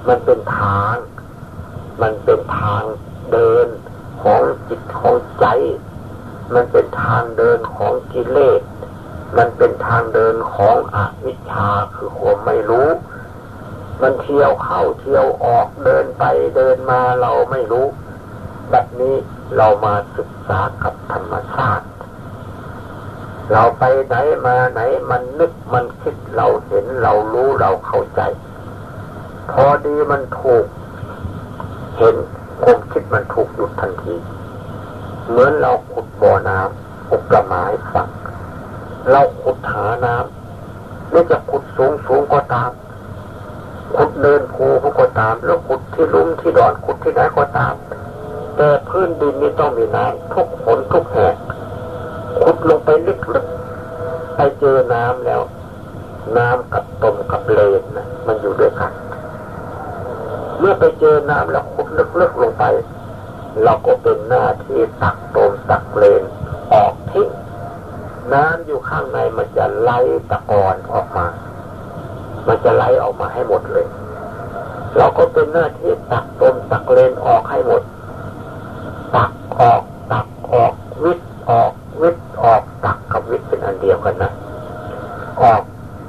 มันเป็นทาง มันเป็นทางเดินของจิตของใจ มันเป็นทางเดินของกิเลสมันเป็นทางเดินของอวิชชาคือความไม่รู้ มันเที่ยวเข้าเที่ยวออกเดินไปเดินมาเราไม่รู้ แบบนี้เรามาศึกษากับธรรมชาติ เราไปไหนมาไหนมันนึกมันคิดเราเห็นเรารู้เราเข้าใจ พอดีมันถูก เห็นความคิดมันถูกหยุดทันที เหมือนเราขุดบ่อน้ำอุกระหมายฝักเราขุดหาน้ำไม่จะขุดสูงสูงก็ตามขุดเดินภูก็ตาม แล้วขุดที่ลุ่มที่ดอนขุดที่ไหนก็ตาม แต่พื้นดินนี้ต้องมีน้ำทุกฝนทุกแห่ง ขุดลงไปลึกๆไปเจอน้ำแล้ว น้ำกับตมกับเลนนะมันอยู่ด้วยกัน เมื่อไปเจอน้ำแล้วขุดลึกๆลงไป เราก็เป็นหน้าที่ตักตมตักเลนออกทิ้งน้ำอยู่ข้างในมันจะไหลตะกอนออกมา มันจะไหลออกมาให้หมดเลย เราก็เป็นหน้าที่ตักตมตักเลนออกให้หมด ตักออกตักออกวิทออก วิทออกตักกับวิทเป็นอันเดียวกันนะ ออก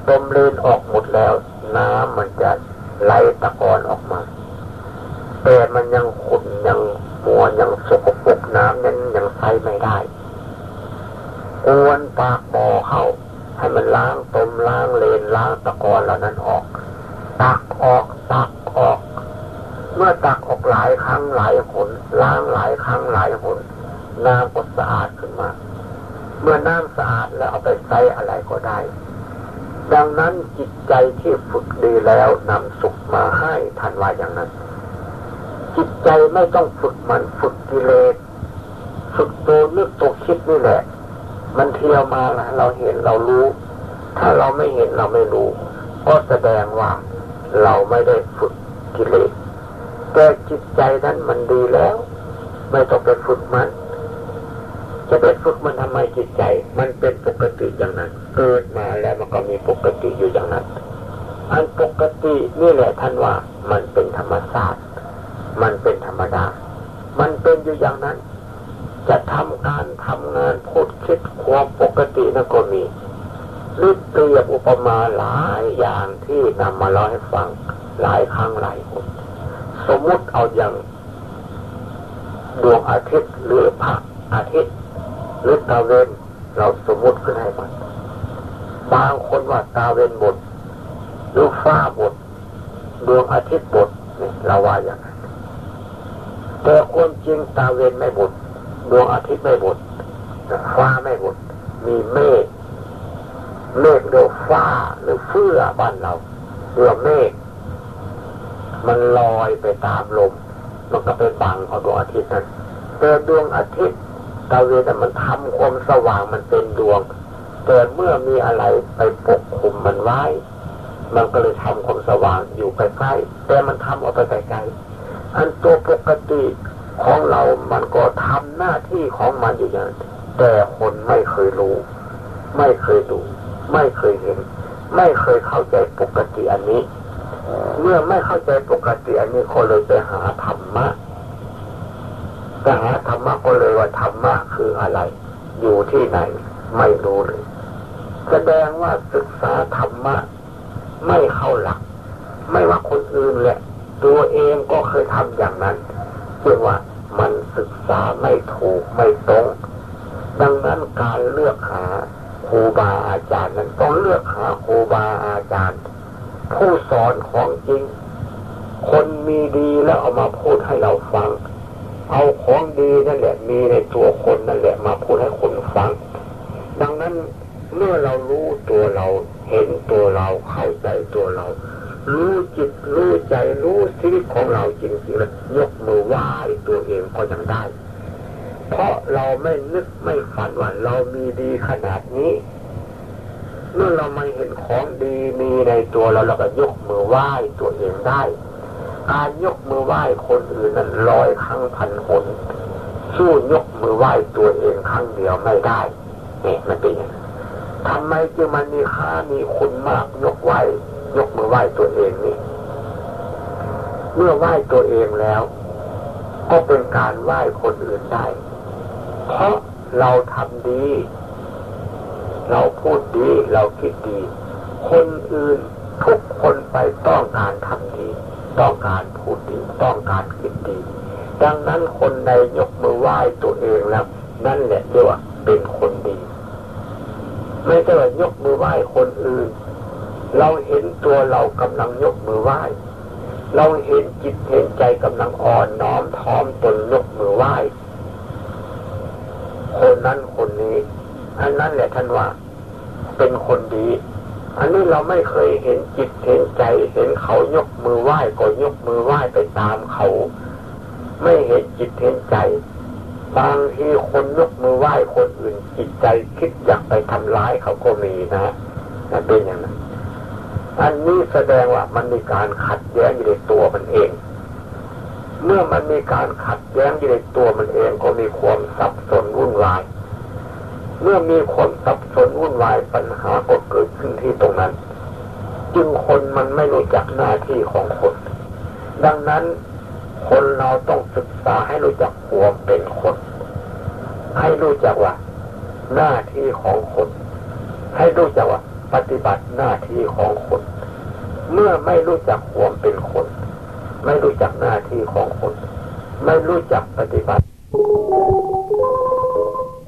ตมเลนออกหมดแล้ว น้ำมันจะไหลตะกอนออกมา แต่มันยังขุ่นยังมัวยังสกปรกน้ำนั้นยังใช้ไม่ได้กวนปากบ่อเข้า ให้มันล้างตมล้างเลนล้างตะกอนเหล่านั้นออก ตักออกตักออก เมื่อตักออกหลายครั้งหลายหนล้างหลายครั้งหลายหนน้ำก็สะอาดขึ้นมา เมื่อน้ำสะอาดแล้วเอาไปใช้อะไรก็ได้ ดังนั้นจิตใจที่ฝึกดีแล้วนำสุขมาให้ทันว่าอย่างนั้น จิตใจไม่ต้องฝึกมันฝึกกิเลสฝึกตัวนึกตัวคิดนี่แหละ มันเที่ยวมาละเราเห็นเรารู้ ถ้าเราไม่เห็นเราไม่รู้ ก็แสดงว่าเราไม่ได้ฝึกกิเลสแต่จิตใจนั้นมันดีแล้ว ไม่ต้องไปฝึกมัน จะไปฝึกมันทำไมจิตใจ มันเป็นปกติอย่างนั้น เกิดมาแล้วมันก็มีปกติอยู่อย่างนั้น อันปกตินี่แหละท่านว่า มันเป็นธรรมชาติ มันเป็นธรรมดา มันเป็นอยู่อย่างนั้น จะทำการทำงานพูดคิดความปกตินั่นก็มีหรือเปรียบอุปมาหลายอย่างที่นำมาเล่าให้ฟังหลายครั้งหลายคนสมมุติเอาอย่างดวงอาทิตย์หรือพระอาทิตย์ หรือตาเวนเราสมมติขึ้นให้มันบางคนว่าตาเวนหมดหรือฟ้าหมดดวงอาทิตย์หมดเนี่เราว่าอย่างนั้นแต่ความจริงตาเวนไม่หมดดวงอาทิตย์ไม่หมดฟ้าไม่หมดมีเมฆเมฆเรียกฟ้าหรือเฟื่อบ้านเราเรือเมฆมันลอยไปตามลม มันก็ไปบังเอาดวงอาทิตย์นั้นแต่ดวงอาทิตย์ ตะเวนมันทำความสว่างมันเป็นดวงแต่เมื่อมีอะไรไปปกคลุมมันไว้ มันก็เลยทำความสว่างอยู่ใกล้ๆแต่มันทำออกไปไกลๆอันตัวปกติของเรามันก็ทำหน้าที่ของมันอยู่อย่างแต่คนไม่เคยรู้ ไม่เคยดู ไม่เคยเห็น ไม่เคยเข้าใจปกติอันนี้ เมื่อไม่เข้าใจปกติอันนี้ก็เลยไปหาธรรมะ ไปหาธรรมะก็เลยว่าธรรมะคืออะไร อยู่ที่ไหน ไม่รู้เลย แสดงว่าศึกษาธรรมะ ไม่เข้าหลัก ไม่ว่าคนอื่นแหละ ตัวเองก็เคยทำอย่างนั้นเชื่อว่ามันศึกษาไม่ถูกไม่ตรง ดังนั้นการเลือกหาครูบาอาจารย์นั้นต้องเลือกหาครูบาอาจารย์ ผู้สอนของจริง คนมีดีแล้วเอามาพูดให้เราฟัง เอาของดีนั่นแหละมีในตัวคนนั่นแหละมาพูดให้คนฟัง ดังนั้นเมื่อเรารู้ตัวเราเห็นตัวเราเข้าใจตัวเรา รู้จิตรู้ใจรู้ชีวิตของเราจริงๆแล้วยกมือไหว้ตัวเองก็ยังได้ เพราะเราไม่นึกไม่ฝันว่าเรามีดีขนาดนี้ เมื่อเราไม่เห็นของดีมีในตัวเราเราก็ยกมือไหว้ตัวเองได้ การยกมือไหว้คนอื่นนั้นร้อยครั้งพันหนสู้ยกมือไหว้ตัวเองครั้งเดียวไม่ได้เนี่ยมันเป็นอย่างทำไมจึงมันมีค่ามีคุณมากยกไหว้ยกมือไหว้ตัวเองนี่เมื่อไหว้ตัวเองแล้ว ก็เป็นการไหว้คนอื่นได้ เพราะเราทำดี เราพูดดี เราคิดดี คนอื่นทุกคนไปต้องการทำดี ต้องการพูดดีต้องการคิดดี ดังนั้นคนใดยกมือไหว้ตัวเองแล้วนั่นแหละเรียกว่าเป็นคนดี ไม่ใช่ว่ายกมือไหว้คนอื่น เราเห็นตัวเรากำลังยกมือไหว้ เราเห็นจิตเห็นใจกำลังอ่อนน้อมท้อมตนยกมือไหว้ คนนั้นคนนี้อันนั้นแหละท่านว่า เป็นคนดี อันนี้เราไม่เคยเห็นจิตเห็นใจ เห็นเขายกมือไหว้ก็ยกมือไหว้ไปตามเขา ไม่เห็นจิตเห็นใจ บางทีคนยกมือไหว้คนอื่นจิตใจคิดอยากไปทำร้ายเขาก็มีนะนั่นเป็นอย่างนั้นอันนี้แสดงว่ามันมีการขัดแย้งอยู่ในตัวมันเอง เมื่อมันมีการขัดแย้งอยู่ในตัวมันเองก็มีความสับสนวุ่นวาย เมื่อมีความสับสนวุ่นวายปัญหาก็เกิดขึ้นที่ตรงนั้น จึงคนมันไม่รู้จักหน้าที่ของคน ดังนั้นคนเราต้องศึกษาให้รู้จักควเป็นคน ให้รู้จักว่า หน้าที่ของคน ให้รู้จักว่า ปฏิบัติหน้าที่ของคน เมื่อไม่รู้จักควเป็นคน ไม่รู้จักหน้าที่ของคน ไม่รู้จักปฏิบัติ